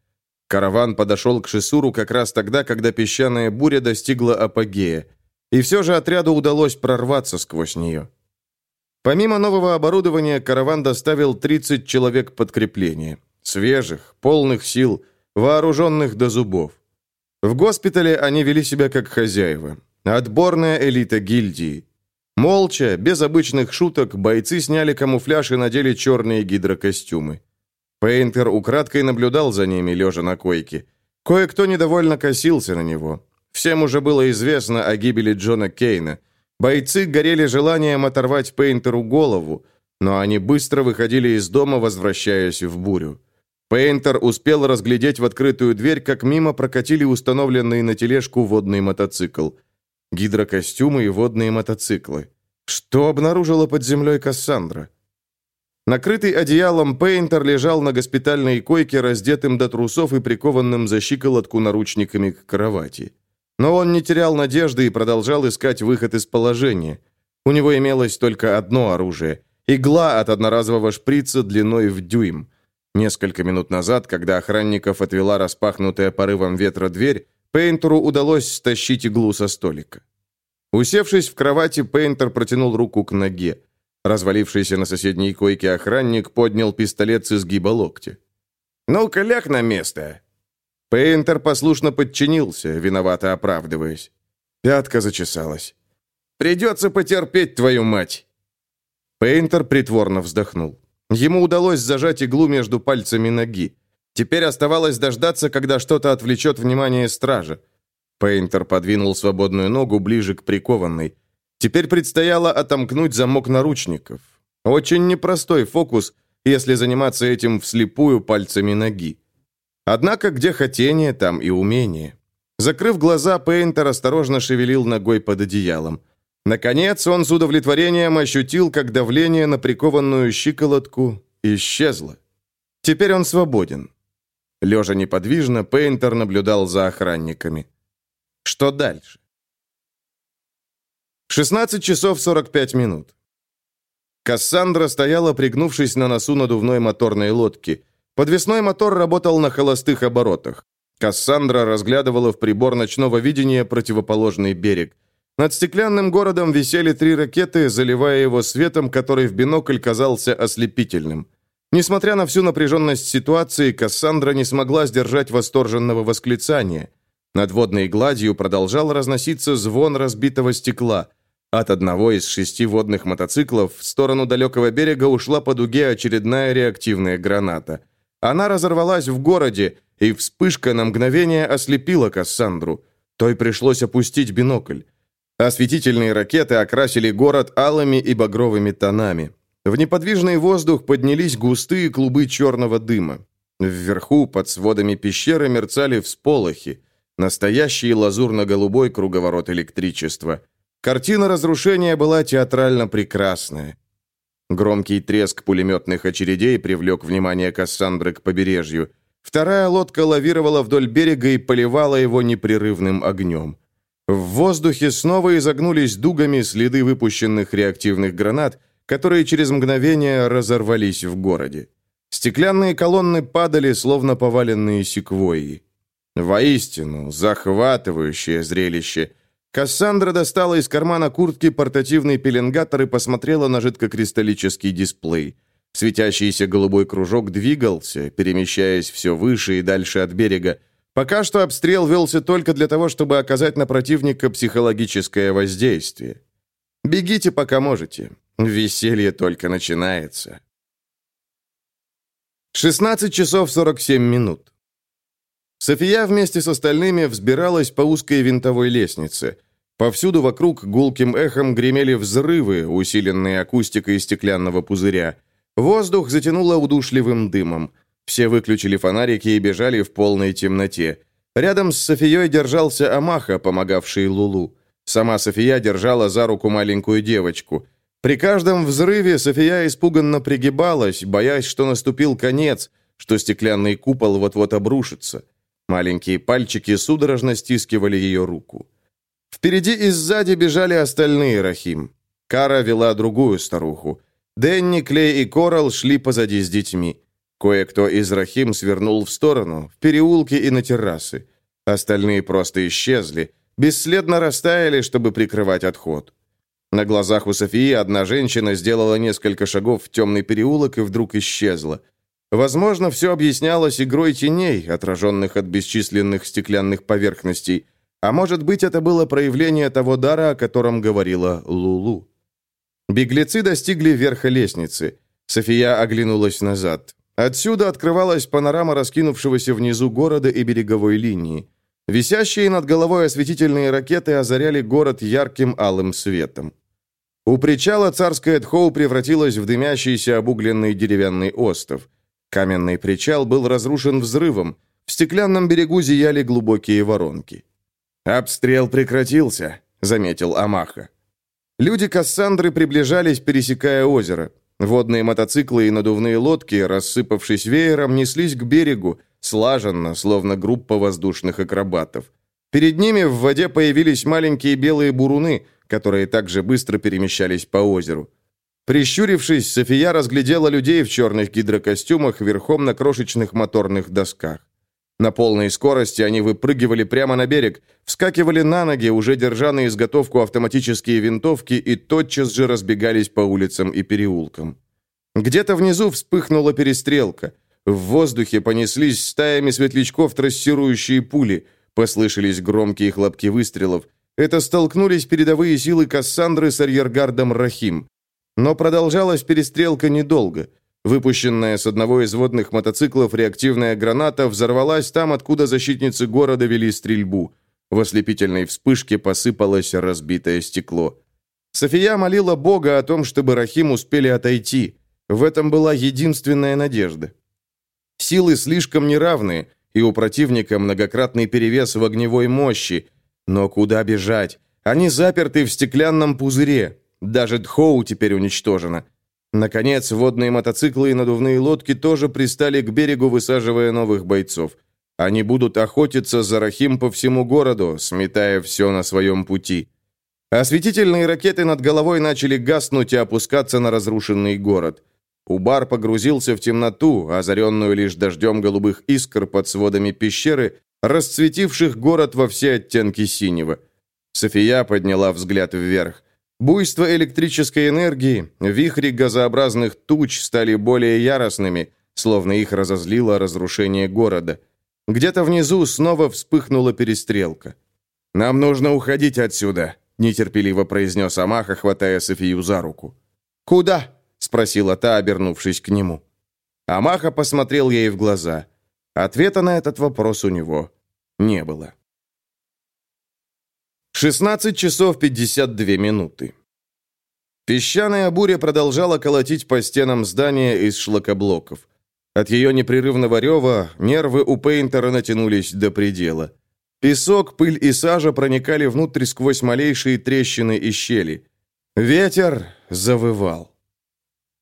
Караван подошел к Шисуру как раз тогда, когда песчаная буря достигла апогея. И все же отряду удалось прорваться сквозь нее. Помимо нового оборудования, караван доставил 30 человек подкрепления. Свежих, полных сил, вооруженных до зубов. В госпитале они вели себя как хозяева. Отборная элита гильдии. Молча, без обычных шуток, бойцы сняли камуфляж и надели черные гидрокостюмы. Пейнтер украдкой наблюдал за ними, лежа на койке. Кое-кто недовольно косился на него. Всем уже было известно о гибели Джона Кейна. Бойцы горели желанием оторвать Пейнтеру голову, но они быстро выходили из дома, возвращаясь в бурю. Пейнтер успел разглядеть в открытую дверь, как мимо прокатили установленный на тележку водный мотоцикл. Гидрокостюмы и водные мотоциклы. Что обнаружила под землей Кассандра? Накрытый одеялом, Пейнтер лежал на госпитальной койке, раздетым до трусов и прикованным за щиколотку наручниками к кровати. Но он не терял надежды и продолжал искать выход из положения. У него имелось только одно оружие – игла от одноразового шприца длиной в дюйм. Несколько минут назад, когда охранников отвела распахнутая порывом ветра дверь, Пейнтеру удалось стащить иглу со столика. Усевшись в кровати, Пейнтер протянул руку к ноге. Развалившийся на соседней койке охранник поднял пистолет с изгиба локтя. «Ну-ка, ляг на место!» Пейнтер послушно подчинился, виновато оправдываясь. Пятка зачесалась. «Придется потерпеть, твою мать!» Пейнтер притворно вздохнул. Ему удалось зажать иглу между пальцами ноги. Теперь оставалось дождаться, когда что-то отвлечет внимание стража. Пейнтер подвинул свободную ногу ближе к прикованной. Теперь предстояло отомкнуть замок наручников. Очень непростой фокус, если заниматься этим вслепую пальцами ноги. Однако где хотение, там и умение. Закрыв глаза, Пейнтер осторожно шевелил ногой под одеялом. Наконец он с удовлетворением ощутил, как давление на прикованную щиколотку исчезло. Теперь он свободен. Лежа неподвижно, Пейнтер наблюдал за охранниками. Что дальше? 16 часов 45 минут. Кассандра стояла, пригнувшись на носу надувной моторной лодки. Подвесной мотор работал на холостых оборотах. Кассандра разглядывала в прибор ночного видения противоположный берег. Над стеклянным городом висели три ракеты, заливая его светом, который в бинокль казался ослепительным. Несмотря на всю напряженность ситуации, Кассандра не смогла сдержать восторженного восклицания. Над водной гладью продолжал разноситься звон разбитого стекла. От одного из шести водных мотоциклов в сторону далекого берега ушла по дуге очередная реактивная граната. Она разорвалась в городе, и вспышка на мгновение ослепила Кассандру. Той пришлось опустить бинокль. Осветительные ракеты окрасили город алыми и багровыми тонами. В неподвижный воздух поднялись густые клубы черного дыма. Вверху, под сводами пещеры, мерцали всполохи. Настоящий лазурно-голубой круговорот электричества. Картина разрушения была театрально прекрасная. Громкий треск пулеметных очередей привлек внимание Кассандры к побережью. Вторая лодка лавировала вдоль берега и поливала его непрерывным огнем. В воздухе снова изогнулись дугами следы выпущенных реактивных гранат, которые через мгновение разорвались в городе. Стеклянные колонны падали, словно поваленные секвойи. Воистину, захватывающее зрелище. Кассандра достала из кармана куртки портативный пеленгатор и посмотрела на жидкокристаллический дисплей. Светящийся голубой кружок двигался, перемещаясь все выше и дальше от берега, Пока что обстрел велся только для того, чтобы оказать на противника психологическое воздействие. Бегите, пока можете. Веселье только начинается. 16 часов 47 минут. София вместе с остальными взбиралась по узкой винтовой лестнице. Повсюду вокруг гулким эхом гремели взрывы, усиленные акустикой стеклянного пузыря. Воздух затянуло удушливым дымом. Все выключили фонарики и бежали в полной темноте. Рядом с Софией держался Амаха, помогавший Лулу. Сама София держала за руку маленькую девочку. При каждом взрыве София испуганно пригибалась, боясь, что наступил конец, что стеклянный купол вот-вот обрушится. Маленькие пальчики судорожно стискивали ее руку. Впереди и сзади бежали остальные Рахим. Кара вела другую старуху. Дэнни, Клей и Корал шли позади с детьми. Кое-кто из Рахим свернул в сторону, в переулки и на террасы. Остальные просто исчезли. бесследно растаяли, чтобы прикрывать отход. На глазах у Софии одна женщина сделала несколько шагов в темный переулок и вдруг исчезла. Возможно, все объяснялось игрой теней, отраженных от бесчисленных стеклянных поверхностей, а может быть, это было проявление того дара, о котором говорила Лулу. Беглецы достигли верха лестницы. София оглянулась назад. Отсюда открывалась панорама раскинувшегося внизу города и береговой линии. Висящие над головой осветительные ракеты озаряли город ярким алым светом. У причала царская Дхоу превратилась в дымящийся обугленный деревянный остров. Каменный причал был разрушен взрывом, в стеклянном берегу зияли глубокие воронки. «Обстрел прекратился», — заметил Амаха. Люди Кассандры приближались, пересекая озеро. Водные мотоциклы и надувные лодки, рассыпавшись веером, неслись к берегу, слаженно, словно группа воздушных акробатов. Перед ними в воде появились маленькие белые буруны, которые также быстро перемещались по озеру. Прищурившись, София разглядела людей в черных гидрокостюмах верхом на крошечных моторных досках. На полной скорости они выпрыгивали прямо на берег, вскакивали на ноги, уже держа на изготовку автоматические винтовки и тотчас же разбегались по улицам и переулкам. Где-то внизу вспыхнула перестрелка. В воздухе понеслись стаями светлячков трассирующие пули, послышались громкие хлопки выстрелов. Это столкнулись передовые силы Кассандры с арьергардом Рахим. Но продолжалась перестрелка недолго – Выпущенная с одного из водных мотоциклов реактивная граната взорвалась там, откуда защитницы города вели стрельбу. В ослепительной вспышке посыпалось разбитое стекло. София молила Бога о том, чтобы Рахим успели отойти. В этом была единственная надежда. Силы слишком неравные, и у противника многократный перевес в огневой мощи. Но куда бежать? Они заперты в стеклянном пузыре. Даже Дхоу теперь уничтожена. Наконец, водные мотоциклы и надувные лодки тоже пристали к берегу, высаживая новых бойцов. Они будут охотиться за Рахим по всему городу, сметая все на своем пути. Осветительные ракеты над головой начали гаснуть и опускаться на разрушенный город. Убар погрузился в темноту, озаренную лишь дождем голубых искр под сводами пещеры, расцветивших город во все оттенки синего. София подняла взгляд вверх. Буйство электрической энергии, вихри газообразных туч стали более яростными, словно их разозлило разрушение города. Где-то внизу снова вспыхнула перестрелка. «Нам нужно уходить отсюда», — нетерпеливо произнес Амаха, хватая Софию за руку. «Куда?» — спросила та, обернувшись к нему. Амаха посмотрел ей в глаза. Ответа на этот вопрос у него не было. 16 часов 52 минуты. Песчаная буря продолжала колотить по стенам здания из шлакоблоков. От ее непрерывного рева нервы у Пейнтера натянулись до предела. Песок, пыль и сажа проникали внутрь сквозь малейшие трещины и щели. Ветер завывал.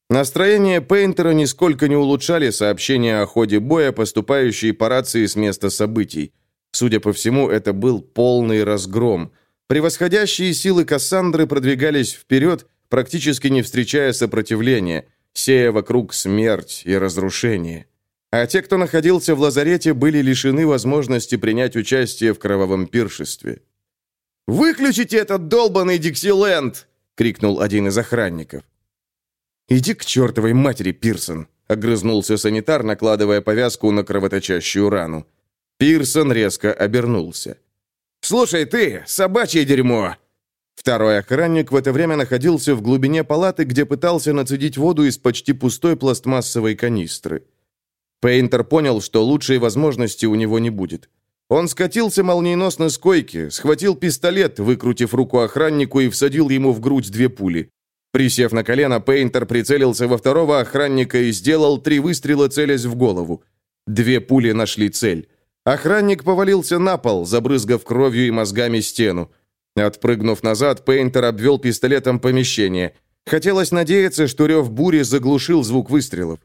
Настроение Пейнтера нисколько не улучшали сообщения о ходе боя, поступающие по рации с места событий. Судя по всему, это был полный разгром. Превосходящие силы Кассандры продвигались вперед, практически не встречая сопротивления, сея вокруг смерть и разрушение. А те, кто находился в лазарете, были лишены возможности принять участие в кровавом пиршестве. «Выключите этот долбанный Диксиленд!» — крикнул один из охранников. «Иди к чертовой матери, Пирсон!» — огрызнулся санитар, накладывая повязку на кровоточащую рану. Пирсон резко обернулся. «Слушай ты, собачье дерьмо!» Второй охранник в это время находился в глубине палаты, где пытался нацедить воду из почти пустой пластмассовой канистры. Пейнтер понял, что лучшей возможности у него не будет. Он скатился молниеносно с койки, схватил пистолет, выкрутив руку охраннику и всадил ему в грудь две пули. Присев на колено, Пейнтер прицелился во второго охранника и сделал три выстрела, целясь в голову. Две пули нашли цель. Охранник повалился на пол, забрызгав кровью и мозгами стену. Отпрыгнув назад, Пейнтер обвел пистолетом помещение. Хотелось надеяться, что рев бури заглушил звук выстрелов.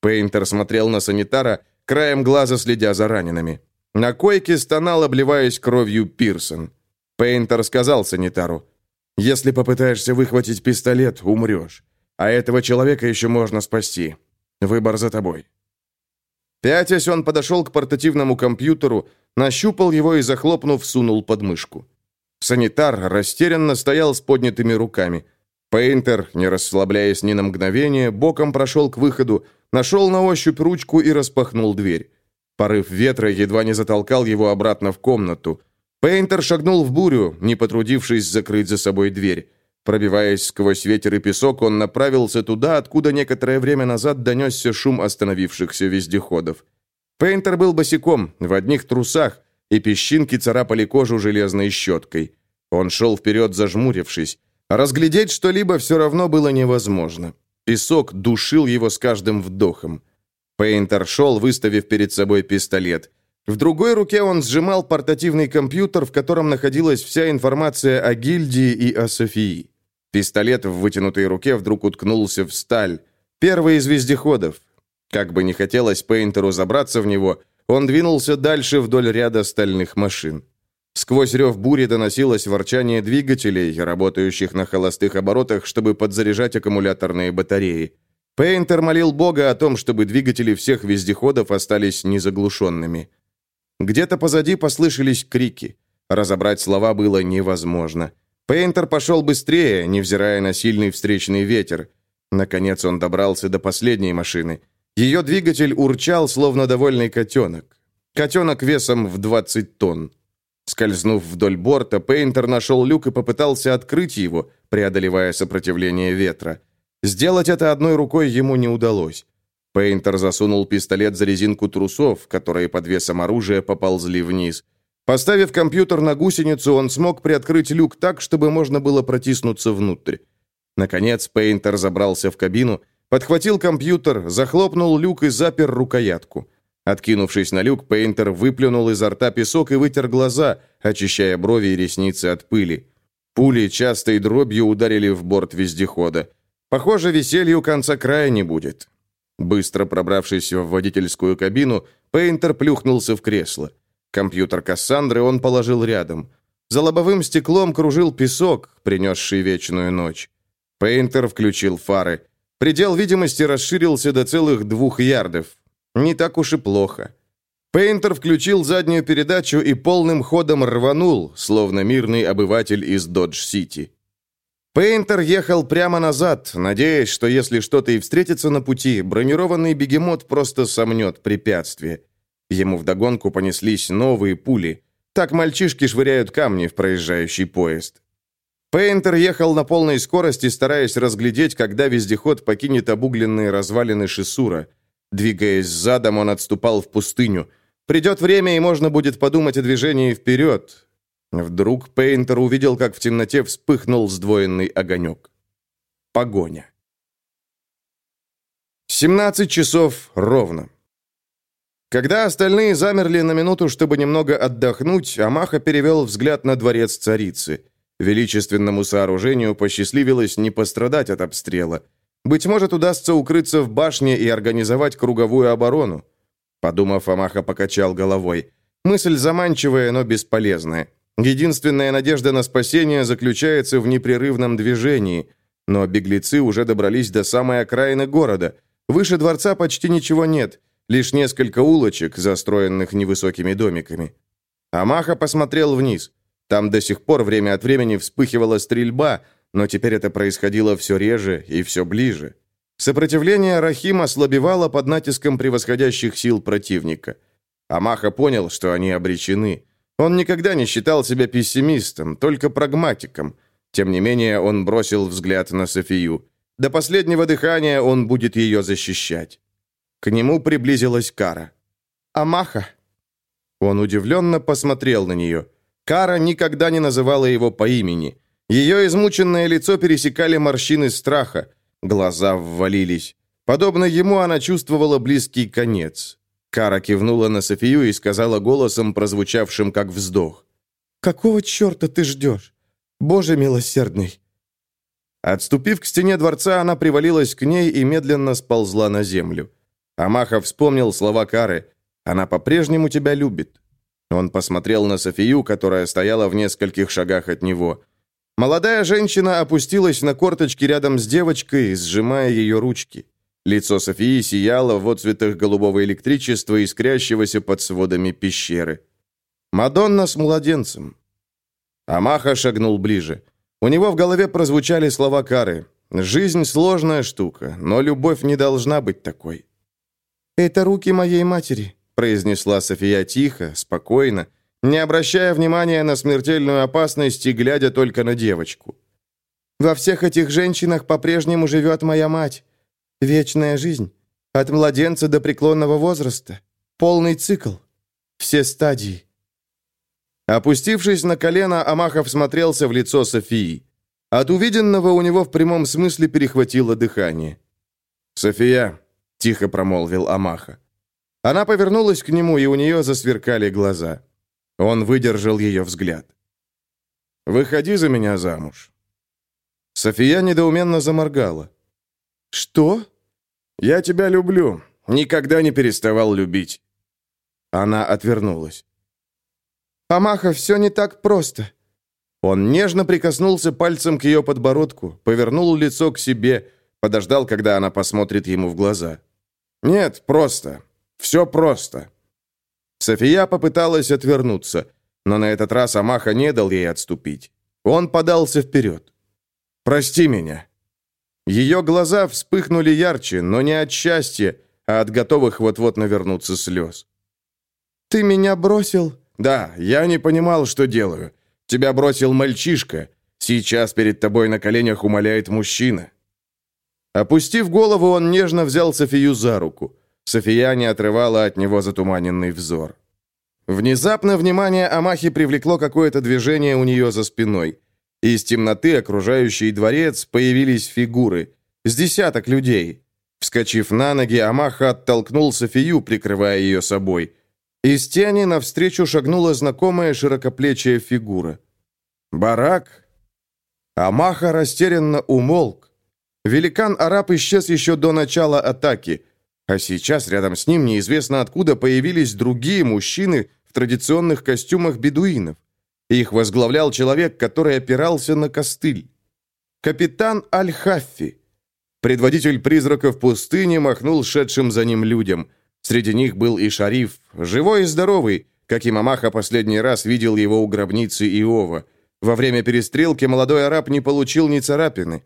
Пейнтер смотрел на санитара, краем глаза следя за ранеными. На койке стонал, обливаясь кровью Пирсон. Пейнтер сказал санитару, «Если попытаешься выхватить пистолет, умрешь. А этого человека еще можно спасти. Выбор за тобой». Пятясь, он подошел к портативному компьютеру, нащупал его и, захлопнув, сунул под мышку. Санитар растерянно стоял с поднятыми руками. Пейнтер, не расслабляясь ни на мгновение, боком прошел к выходу, нашел на ощупь ручку и распахнул дверь. Порыв ветра едва не затолкал его обратно в комнату. Пейнтер шагнул в бурю, не потрудившись закрыть за собой дверь. Пробиваясь сквозь ветер и песок, он направился туда, откуда некоторое время назад донесся шум остановившихся вездеходов. Пейнтер был босиком, в одних трусах, и песчинки царапали кожу железной щеткой. Он шел вперед, зажмурившись. Разглядеть что-либо все равно было невозможно. Песок душил его с каждым вдохом. Пейнтер шел, выставив перед собой пистолет. В другой руке он сжимал портативный компьютер, в котором находилась вся информация о гильдии и о Софии. Пистолет в вытянутой руке вдруг уткнулся в сталь. Первый из вездеходов. Как бы не хотелось Пейнтеру забраться в него, он двинулся дальше вдоль ряда стальных машин. Сквозь рев бури доносилось ворчание двигателей, работающих на холостых оборотах, чтобы подзаряжать аккумуляторные батареи. Пейнтер молил Бога о том, чтобы двигатели всех вездеходов остались незаглушенными. Где-то позади послышались крики. Разобрать слова было невозможно. Пейнтер пошел быстрее, невзирая на сильный встречный ветер. Наконец он добрался до последней машины. Ее двигатель урчал, словно довольный котенок. Котенок весом в 20 тонн. Скользнув вдоль борта, Пейнтер нашел люк и попытался открыть его, преодолевая сопротивление ветра. Сделать это одной рукой ему не удалось. Пейнтер засунул пистолет за резинку трусов, которые под весом оружия поползли вниз. Поставив компьютер на гусеницу, он смог приоткрыть люк так, чтобы можно было протиснуться внутрь. Наконец Пейнтер забрался в кабину, подхватил компьютер, захлопнул люк и запер рукоятку. Откинувшись на люк, Пейнтер выплюнул изо рта песок и вытер глаза, очищая брови и ресницы от пыли. Пули частой дробью ударили в борт вездехода. Похоже, веселью конца края не будет. Быстро пробравшись в водительскую кабину, Пейнтер плюхнулся в кресло. Компьютер Кассандры он положил рядом. За лобовым стеклом кружил песок, принесший вечную ночь. Пейнтер включил фары. Предел видимости расширился до целых двух ярдов. Не так уж и плохо. Пейнтер включил заднюю передачу и полным ходом рванул, словно мирный обыватель из Додж-Сити. Пейнтер ехал прямо назад, надеясь, что если что-то и встретится на пути, бронированный бегемот просто сомнет препятствие. Ему вдогонку понеслись новые пули. Так мальчишки швыряют камни в проезжающий поезд. Пейнтер ехал на полной скорости, стараясь разглядеть, когда вездеход покинет обугленные развалины Шисура – Двигаясь задом, он отступал в пустыню. Придет время, и можно будет подумать о движении вперед. Вдруг Пейнтер увидел, как в темноте вспыхнул сдвоенный огонек. Погоня. 17 часов ровно. Когда остальные замерли на минуту, чтобы немного отдохнуть, Амаха перевел взгляд на дворец царицы. Величественному сооружению посчастливилось не пострадать от обстрела. Быть может, удастся укрыться в башне и организовать круговую оборону. Подумав, Амаха покачал головой. Мысль заманчивая, но бесполезная. Единственная надежда на спасение заключается в непрерывном движении. Но беглецы уже добрались до самой окраины города. Выше дворца почти ничего нет, лишь несколько улочек, застроенных невысокими домиками. Амаха посмотрел вниз. Там до сих пор время от времени вспыхивала стрельба, но теперь это происходило все реже и все ближе. Сопротивление Рахима ослабевало под натиском превосходящих сил противника. Амаха понял, что они обречены. Он никогда не считал себя пессимистом, только прагматиком. Тем не менее, он бросил взгляд на Софию. До последнего дыхания он будет ее защищать. К нему приблизилась Кара. «Амаха!» Он удивленно посмотрел на нее. Кара никогда не называла его по имени. Ее измученное лицо пересекали морщины страха, глаза ввалились. Подобно ему она чувствовала близкий конец. Кара кивнула на Софию и сказала голосом, прозвучавшим как вздох. «Какого черта ты ждешь? Боже милосердный!» Отступив к стене дворца, она привалилась к ней и медленно сползла на землю. Амаха вспомнил слова Кары. «Она по-прежнему тебя любит». Он посмотрел на Софию, которая стояла в нескольких шагах от него. Молодая женщина опустилась на корточки рядом с девочкой, сжимая ее ручки. Лицо Софии сияло в отцветах голубого электричества, искрящегося под сводами пещеры. Мадонна с младенцем. Амаха шагнул ближе. У него в голове прозвучали слова Кары. «Жизнь сложная штука, но любовь не должна быть такой». «Это руки моей матери», — произнесла София тихо, спокойно, не обращая внимания на смертельную опасность и глядя только на девочку. «Во всех этих женщинах по-прежнему живет моя мать. Вечная жизнь. От младенца до преклонного возраста. Полный цикл. Все стадии. Опустившись на колено, Амахов смотрелся в лицо Софии. От увиденного у него в прямом смысле перехватило дыхание. «София», — тихо промолвил Амаха. Она повернулась к нему, и у нее засверкали глаза. Он выдержал ее взгляд. «Выходи за меня замуж». София недоуменно заморгала. «Что?» «Я тебя люблю. Никогда не переставал любить». Она отвернулась. «Амаха, все не так просто». Он нежно прикоснулся пальцем к ее подбородку, повернул лицо к себе, подождал, когда она посмотрит ему в глаза. «Нет, просто. Все просто». София попыталась отвернуться, но на этот раз Амаха не дал ей отступить. Он подался вперед. «Прости меня». Ее глаза вспыхнули ярче, но не от счастья, а от готовых вот-вот навернуться слез. «Ты меня бросил?» «Да, я не понимал, что делаю. Тебя бросил мальчишка. Сейчас перед тобой на коленях умоляет мужчина». Опустив голову, он нежно взял Софию за руку. София не отрывала от него затуманенный взор. Внезапно внимание Амахи привлекло какое-то движение у нее за спиной. Из темноты, окружающей дворец, появились фигуры. С десяток людей. Вскочив на ноги, Амаха оттолкнул Софию, прикрывая ее собой. Из тени навстречу шагнула знакомая широкоплечья фигура. «Барак?» Амаха растерянно умолк. Великан-араб исчез еще до начала атаки, а сейчас рядом с ним неизвестно откуда появились другие мужчины в традиционных костюмах бедуинов. Их возглавлял человек, который опирался на костыль. Капитан Аль-Хаффи. Предводитель призраков пустыни махнул шедшим за ним людям. Среди них был и шариф, живой и здоровый, как и Мамаха последний раз видел его у гробницы Иова. Во время перестрелки молодой араб не получил ни царапины.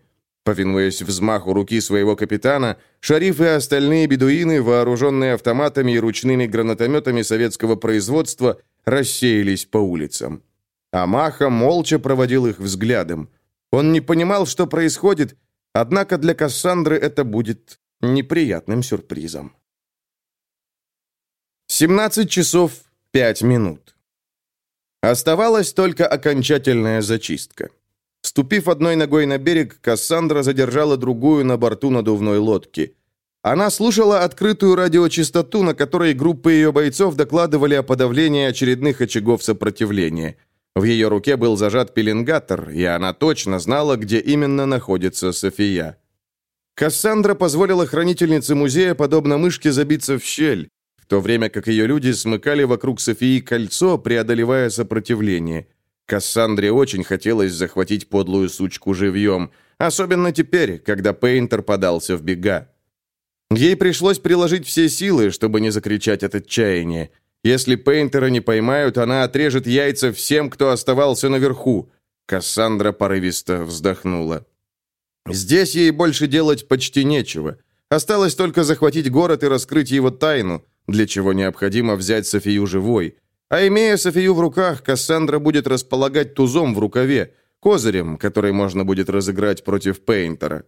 Повинуясь взмаху руки своего капитана, шариф и остальные бедуины, вооруженные автоматами и ручными гранатометами советского производства, рассеялись по улицам. Амаха молча проводил их взглядом. Он не понимал, что происходит, однако для Кассандры это будет неприятным сюрпризом. 17 часов 5 минут. Оставалась только окончательная зачистка. Ступив одной ногой на берег, Кассандра задержала другую на борту надувной лодки. Она слушала открытую радиочастоту, на которой группы ее бойцов докладывали о подавлении очередных очагов сопротивления – в ее руке был зажат пеленгатор, и она точно знала, где именно находится София. Кассандра позволила хранительнице музея, подобно мышке, забиться в щель, в то время как ее люди смыкали вокруг Софии кольцо, преодолевая сопротивление. Кассандре очень хотелось захватить подлую сучку живьем, особенно теперь, когда Пейнтер подался в бега. Ей пришлось приложить все силы, чтобы не закричать от отчаяния. Если Пейнтера не поймают, она отрежет яйца всем, кто оставался наверху. Кассандра порывисто вздохнула. Здесь ей больше делать почти нечего. Осталось только захватить город и раскрыть его тайну, для чего необходимо взять Софию живой. А имея Софию в руках, Кассандра будет располагать тузом в рукаве, козырем, который можно будет разыграть против Пейнтера.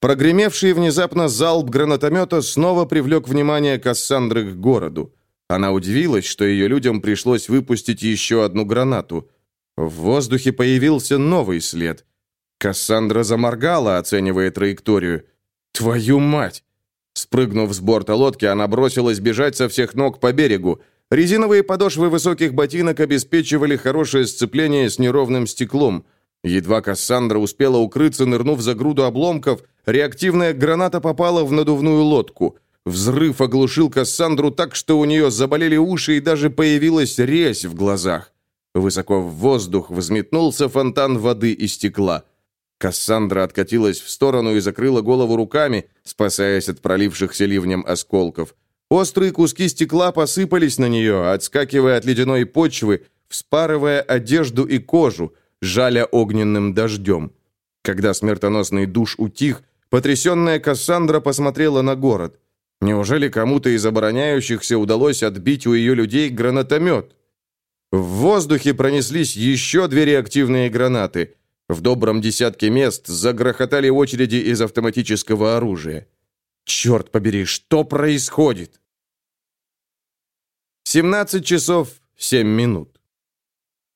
Прогремевший внезапно залп гранатомета снова привлек внимание Кассандры к городу. Она удивилась, что ее людям пришлось выпустить еще одну гранату. В воздухе появился новый след. Кассандра заморгала, оценивая траекторию. «Твою мать!» Спрыгнув с борта лодки, она бросилась бежать со всех ног по берегу. Резиновые подошвы высоких ботинок обеспечивали хорошее сцепление с неровным стеклом. Едва Кассандра успела укрыться, нырнув за груду обломков, реактивная граната попала в надувную лодку. Взрыв оглушил Кассандру так, что у нее заболели уши и даже появилась резь в глазах. Высоко в воздух взметнулся фонтан воды и стекла. Кассандра откатилась в сторону и закрыла голову руками, спасаясь от пролившихся ливнем осколков. Острые куски стекла посыпались на нее, отскакивая от ледяной почвы, вспарывая одежду и кожу, жаля огненным дождем. Когда смертоносный душ утих, потрясенная Кассандра посмотрела на город. Неужели кому-то из обороняющихся удалось отбить у ее людей гранатомет? В воздухе пронеслись еще две реактивные гранаты. В добром десятке мест загрохотали очереди из автоматического оружия. Черт побери, что происходит? 17 часов 7 минут.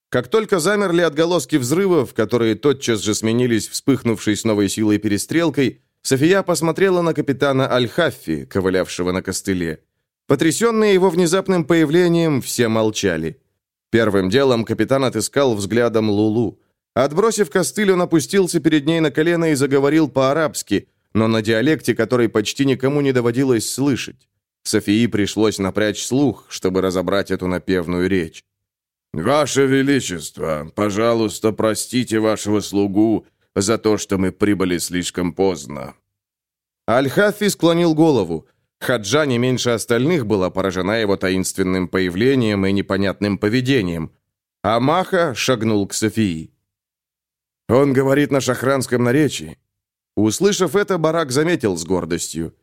Как только замерли отголоски взрывов, которые тотчас же сменились вспыхнувшей с новой силой перестрелкой, София посмотрела на капитана Аль-Хаффи, ковылявшего на костыле. Потрясенные его внезапным появлением, все молчали. Первым делом капитан отыскал взглядом Лулу. Отбросив костыль, он опустился перед ней на колено и заговорил по-арабски, но на диалекте, который почти никому не доводилось слышать. Софии пришлось напрячь слух, чтобы разобрать эту напевную речь. «Ваше Величество, пожалуйста, простите вашего слугу за то, что мы прибыли слишком поздно». Аль-Хафи склонил голову. Хаджа не меньше остальных была поражена его таинственным появлением и непонятным поведением. А Маха шагнул к Софии. «Он говорит на шахранском наречии». Услышав это, Барак заметил с гордостью.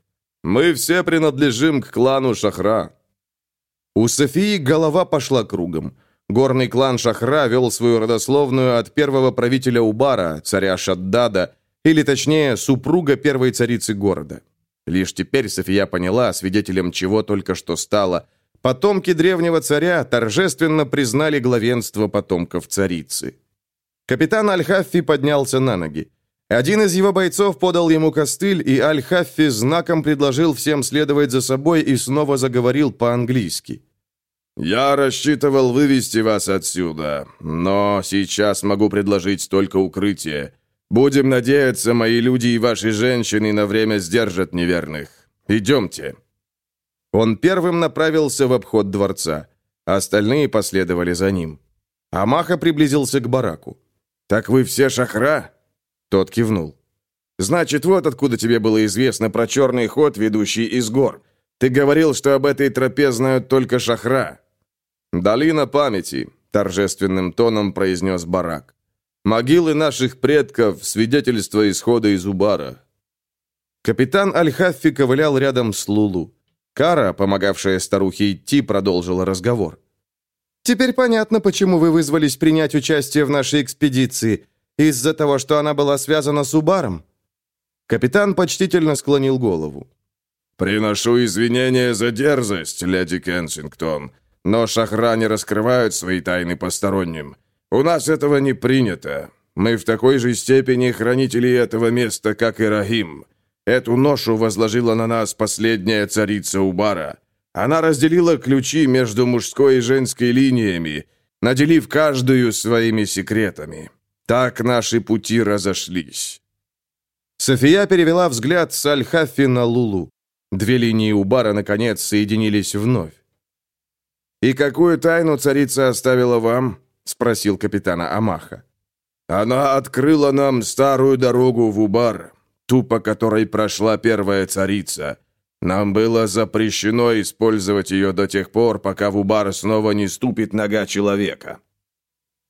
«Мы все принадлежим к клану Шахра». У Софии голова пошла кругом. Горный клан Шахра вел свою родословную от первого правителя Убара, царя Шаддада, или точнее, супруга первой царицы города. Лишь теперь София поняла, свидетелем чего только что стало. Потомки древнего царя торжественно признали главенство потомков царицы. Капитан Аль-Хаффи поднялся на ноги. Один из его бойцов подал ему костыль, и Аль-Хаффи знаком предложил всем следовать за собой и снова заговорил по-английски. «Я рассчитывал вывести вас отсюда, но сейчас могу предложить только укрытие. Будем надеяться, мои люди и ваши женщины на время сдержат неверных. Идемте». Он первым направился в обход дворца. Остальные последовали за ним. Амаха приблизился к бараку. «Так вы все шахра?» Тот кивнул. «Значит, вот откуда тебе было известно про черный ход, ведущий из гор. Ты говорил, что об этой тропе знают только шахра». «Долина памяти», — торжественным тоном произнес барак. «Могилы наших предков — свидетельство исхода из Убара». Капитан Аль-Хаффи ковылял рядом с Лулу. Кара, помогавшая старухе идти, продолжила разговор. «Теперь понятно, почему вы вызвались принять участие в нашей экспедиции. Из-за того, что она была связана с Убаром?» Капитан почтительно склонил голову. «Приношу извинения за дерзость, леди Кенсингтон, но шахра не раскрывают свои тайны посторонним. У нас этого не принято. Мы в такой же степени хранители этого места, как и Рахим. Эту ношу возложила на нас последняя царица Убара. Она разделила ключи между мужской и женской линиями, наделив каждую своими секретами. Так наши пути разошлись. София перевела взгляд с Аль-Хаффи на Лулу. Две линии Убара, наконец, соединились вновь. «И какую тайну царица оставила вам?» — спросил капитана Амаха. «Она открыла нам старую дорогу в Убар, ту, по которой прошла первая царица. Нам было запрещено использовать ее до тех пор, пока в Убар снова не ступит нога человека».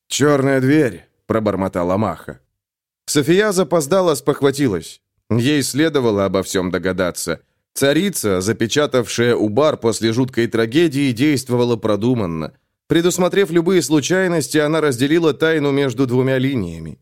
«Черная дверь», пробормотала Маха. София запоздала, спохватилась. Ей следовало обо всем догадаться. Царица, запечатавшая Убар после жуткой трагедии, действовала продуманно. Предусмотрев любые случайности, она разделила тайну между двумя линиями.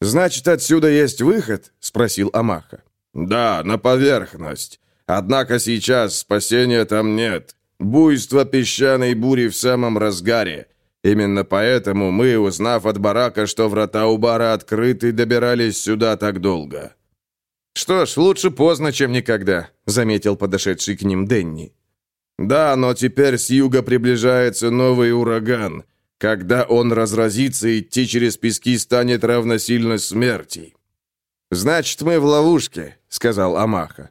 «Значит, отсюда есть выход?» – спросил Амаха. «Да, на поверхность. Однако сейчас спасения там нет. Буйство песчаной бури в самом разгаре. Именно поэтому мы, узнав от барака, что врата у бара открыты, добирались сюда так долго». «Что ж, лучше поздно, чем никогда», — заметил подошедший к ним Денни. «Да, но теперь с юга приближается новый ураган. Когда он разразится, идти через пески станет равносильно смерти». «Значит, мы в ловушке», — сказал Амаха.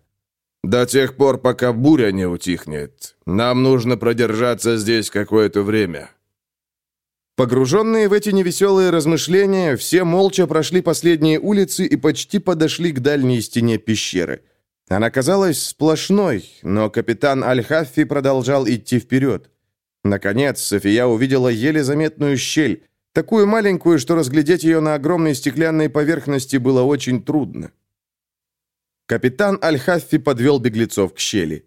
«До тех пор, пока буря не утихнет. Нам нужно продержаться здесь какое-то время». Погруженные в эти невеселые размышления, все молча прошли последние улицы и почти подошли к дальней стене пещеры. Она казалась сплошной, но капитан Аль-Хаффи продолжал идти вперед. Наконец, София увидела еле заметную щель, такую маленькую, что разглядеть ее на огромной стеклянной поверхности было очень трудно. Капитан Аль-Хаффи подвел беглецов к щели.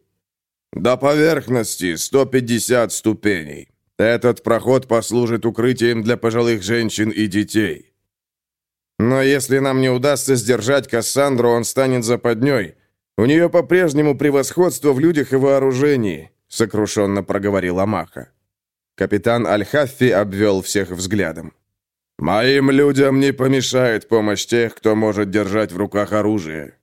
«До поверхности 150 ступеней. Этот проход послужит укрытием для пожилых женщин и детей». «Но если нам не удастся сдержать Кассандру, он станет западней. У нее по-прежнему превосходство в людях и вооружении», — сокрушенно проговорил Амаха. Капитан Аль-Хаффи обвел всех взглядом. «Моим людям не помешает помощь тех, кто может держать в руках оружие».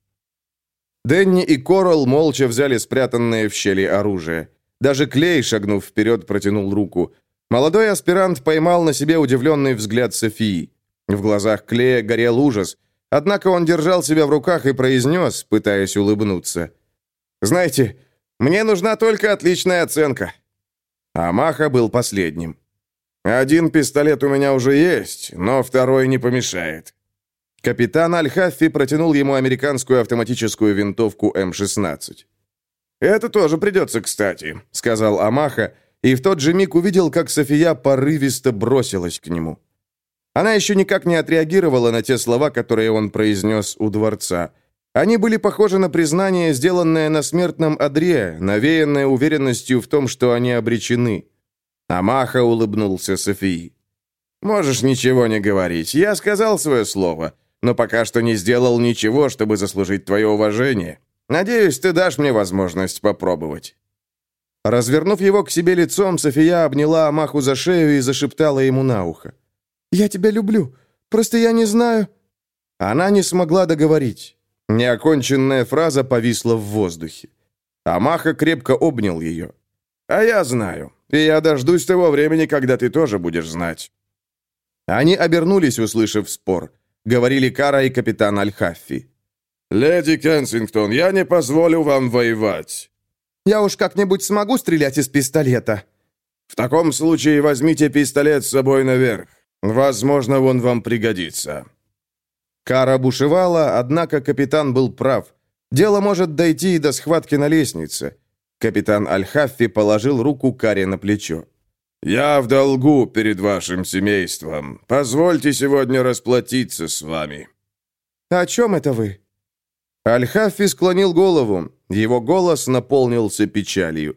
Дэнни и Коралл молча взяли спрятанное в щели оружие. Даже Клей, шагнув вперед, протянул руку. Молодой аспирант поймал на себе удивленный взгляд Софии. В глазах Клея горел ужас, однако он держал себя в руках и произнес, пытаясь улыбнуться. «Знаете, мне нужна только отличная оценка». Амаха был последним. «Один пистолет у меня уже есть, но второй не помешает». Капитан Аль-Хаффи протянул ему американскую автоматическую винтовку М-16. «Это тоже придется кстати», — сказал Амаха, и в тот же миг увидел, как София порывисто бросилась к нему. Она еще никак не отреагировала на те слова, которые он произнес у дворца. Они были похожи на признание, сделанное на смертном одре, навеянное уверенностью в том, что они обречены. Амаха улыбнулся Софии. «Можешь ничего не говорить. Я сказал свое слово но пока что не сделал ничего, чтобы заслужить твое уважение. Надеюсь, ты дашь мне возможность попробовать». Развернув его к себе лицом, София обняла Амаху за шею и зашептала ему на ухо. «Я тебя люблю. Просто я не знаю...» Она не смогла договорить. Неоконченная фраза повисла в воздухе. Амаха крепко обнял ее. «А я знаю. И я дождусь того времени, когда ты тоже будешь знать». Они обернулись, услышав спор говорили Кара и капитан Аль-Хаффи. «Леди Кенсингтон, я не позволю вам воевать». «Я уж как-нибудь смогу стрелять из пистолета». «В таком случае возьмите пистолет с собой наверх. Возможно, он вам пригодится». Кара бушевала, однако капитан был прав. Дело может дойти и до схватки на лестнице. Капитан Аль-Хаффи положил руку Каре на плечо. «Я в долгу перед вашим семейством. Позвольте сегодня расплатиться с вами». «О чем это вы?» Аль-Хаффи склонил голову. Его голос наполнился печалью.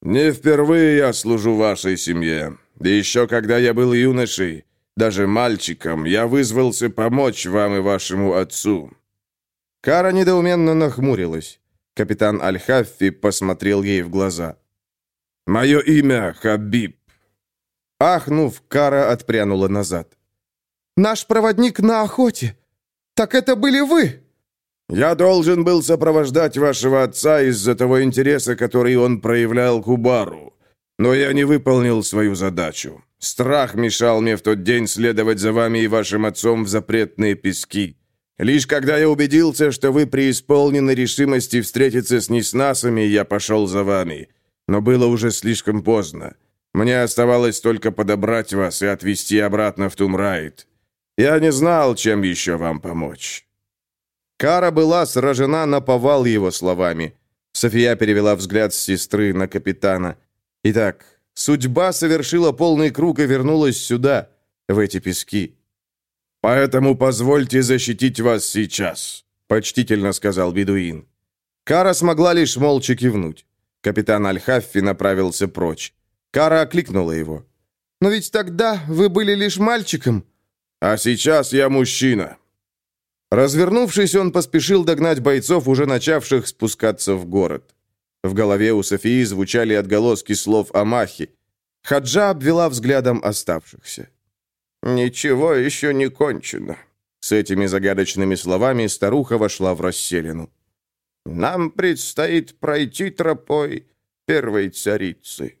«Не впервые я служу вашей семье. Еще когда я был юношей, даже мальчиком, я вызвался помочь вам и вашему отцу». Кара недоуменно нахмурилась. Капитан Аль-Хаффи посмотрел ей в глаза. «Мое имя Хабиб. Ахнув, Кара отпрянула назад. «Наш проводник на охоте! Так это были вы!» «Я должен был сопровождать вашего отца из-за того интереса, который он проявлял к Убару. Но я не выполнил свою задачу. Страх мешал мне в тот день следовать за вами и вашим отцом в запретные пески. Лишь когда я убедился, что вы преисполнены решимости встретиться с неснасами, я пошел за вами. Но было уже слишком поздно. Мне оставалось только подобрать вас и отвезти обратно в Тумрайт. Я не знал, чем еще вам помочь». Кара была сражена на повал его словами. София перевела взгляд с сестры на капитана. «Итак, судьба совершила полный круг и вернулась сюда, в эти пески». «Поэтому позвольте защитить вас сейчас», — почтительно сказал бедуин. Кара смогла лишь молча кивнуть. Капитан Аль-Хаффи направился прочь. Кара окликнула его. «Но ведь тогда вы были лишь мальчиком». «А сейчас я мужчина». Развернувшись, он поспешил догнать бойцов, уже начавших спускаться в город. В голове у Софии звучали отголоски слов Амахи. Хаджа обвела взглядом оставшихся. «Ничего еще не кончено». С этими загадочными словами старуха вошла в расселину. «Нам предстоит пройти тропой первой царицы».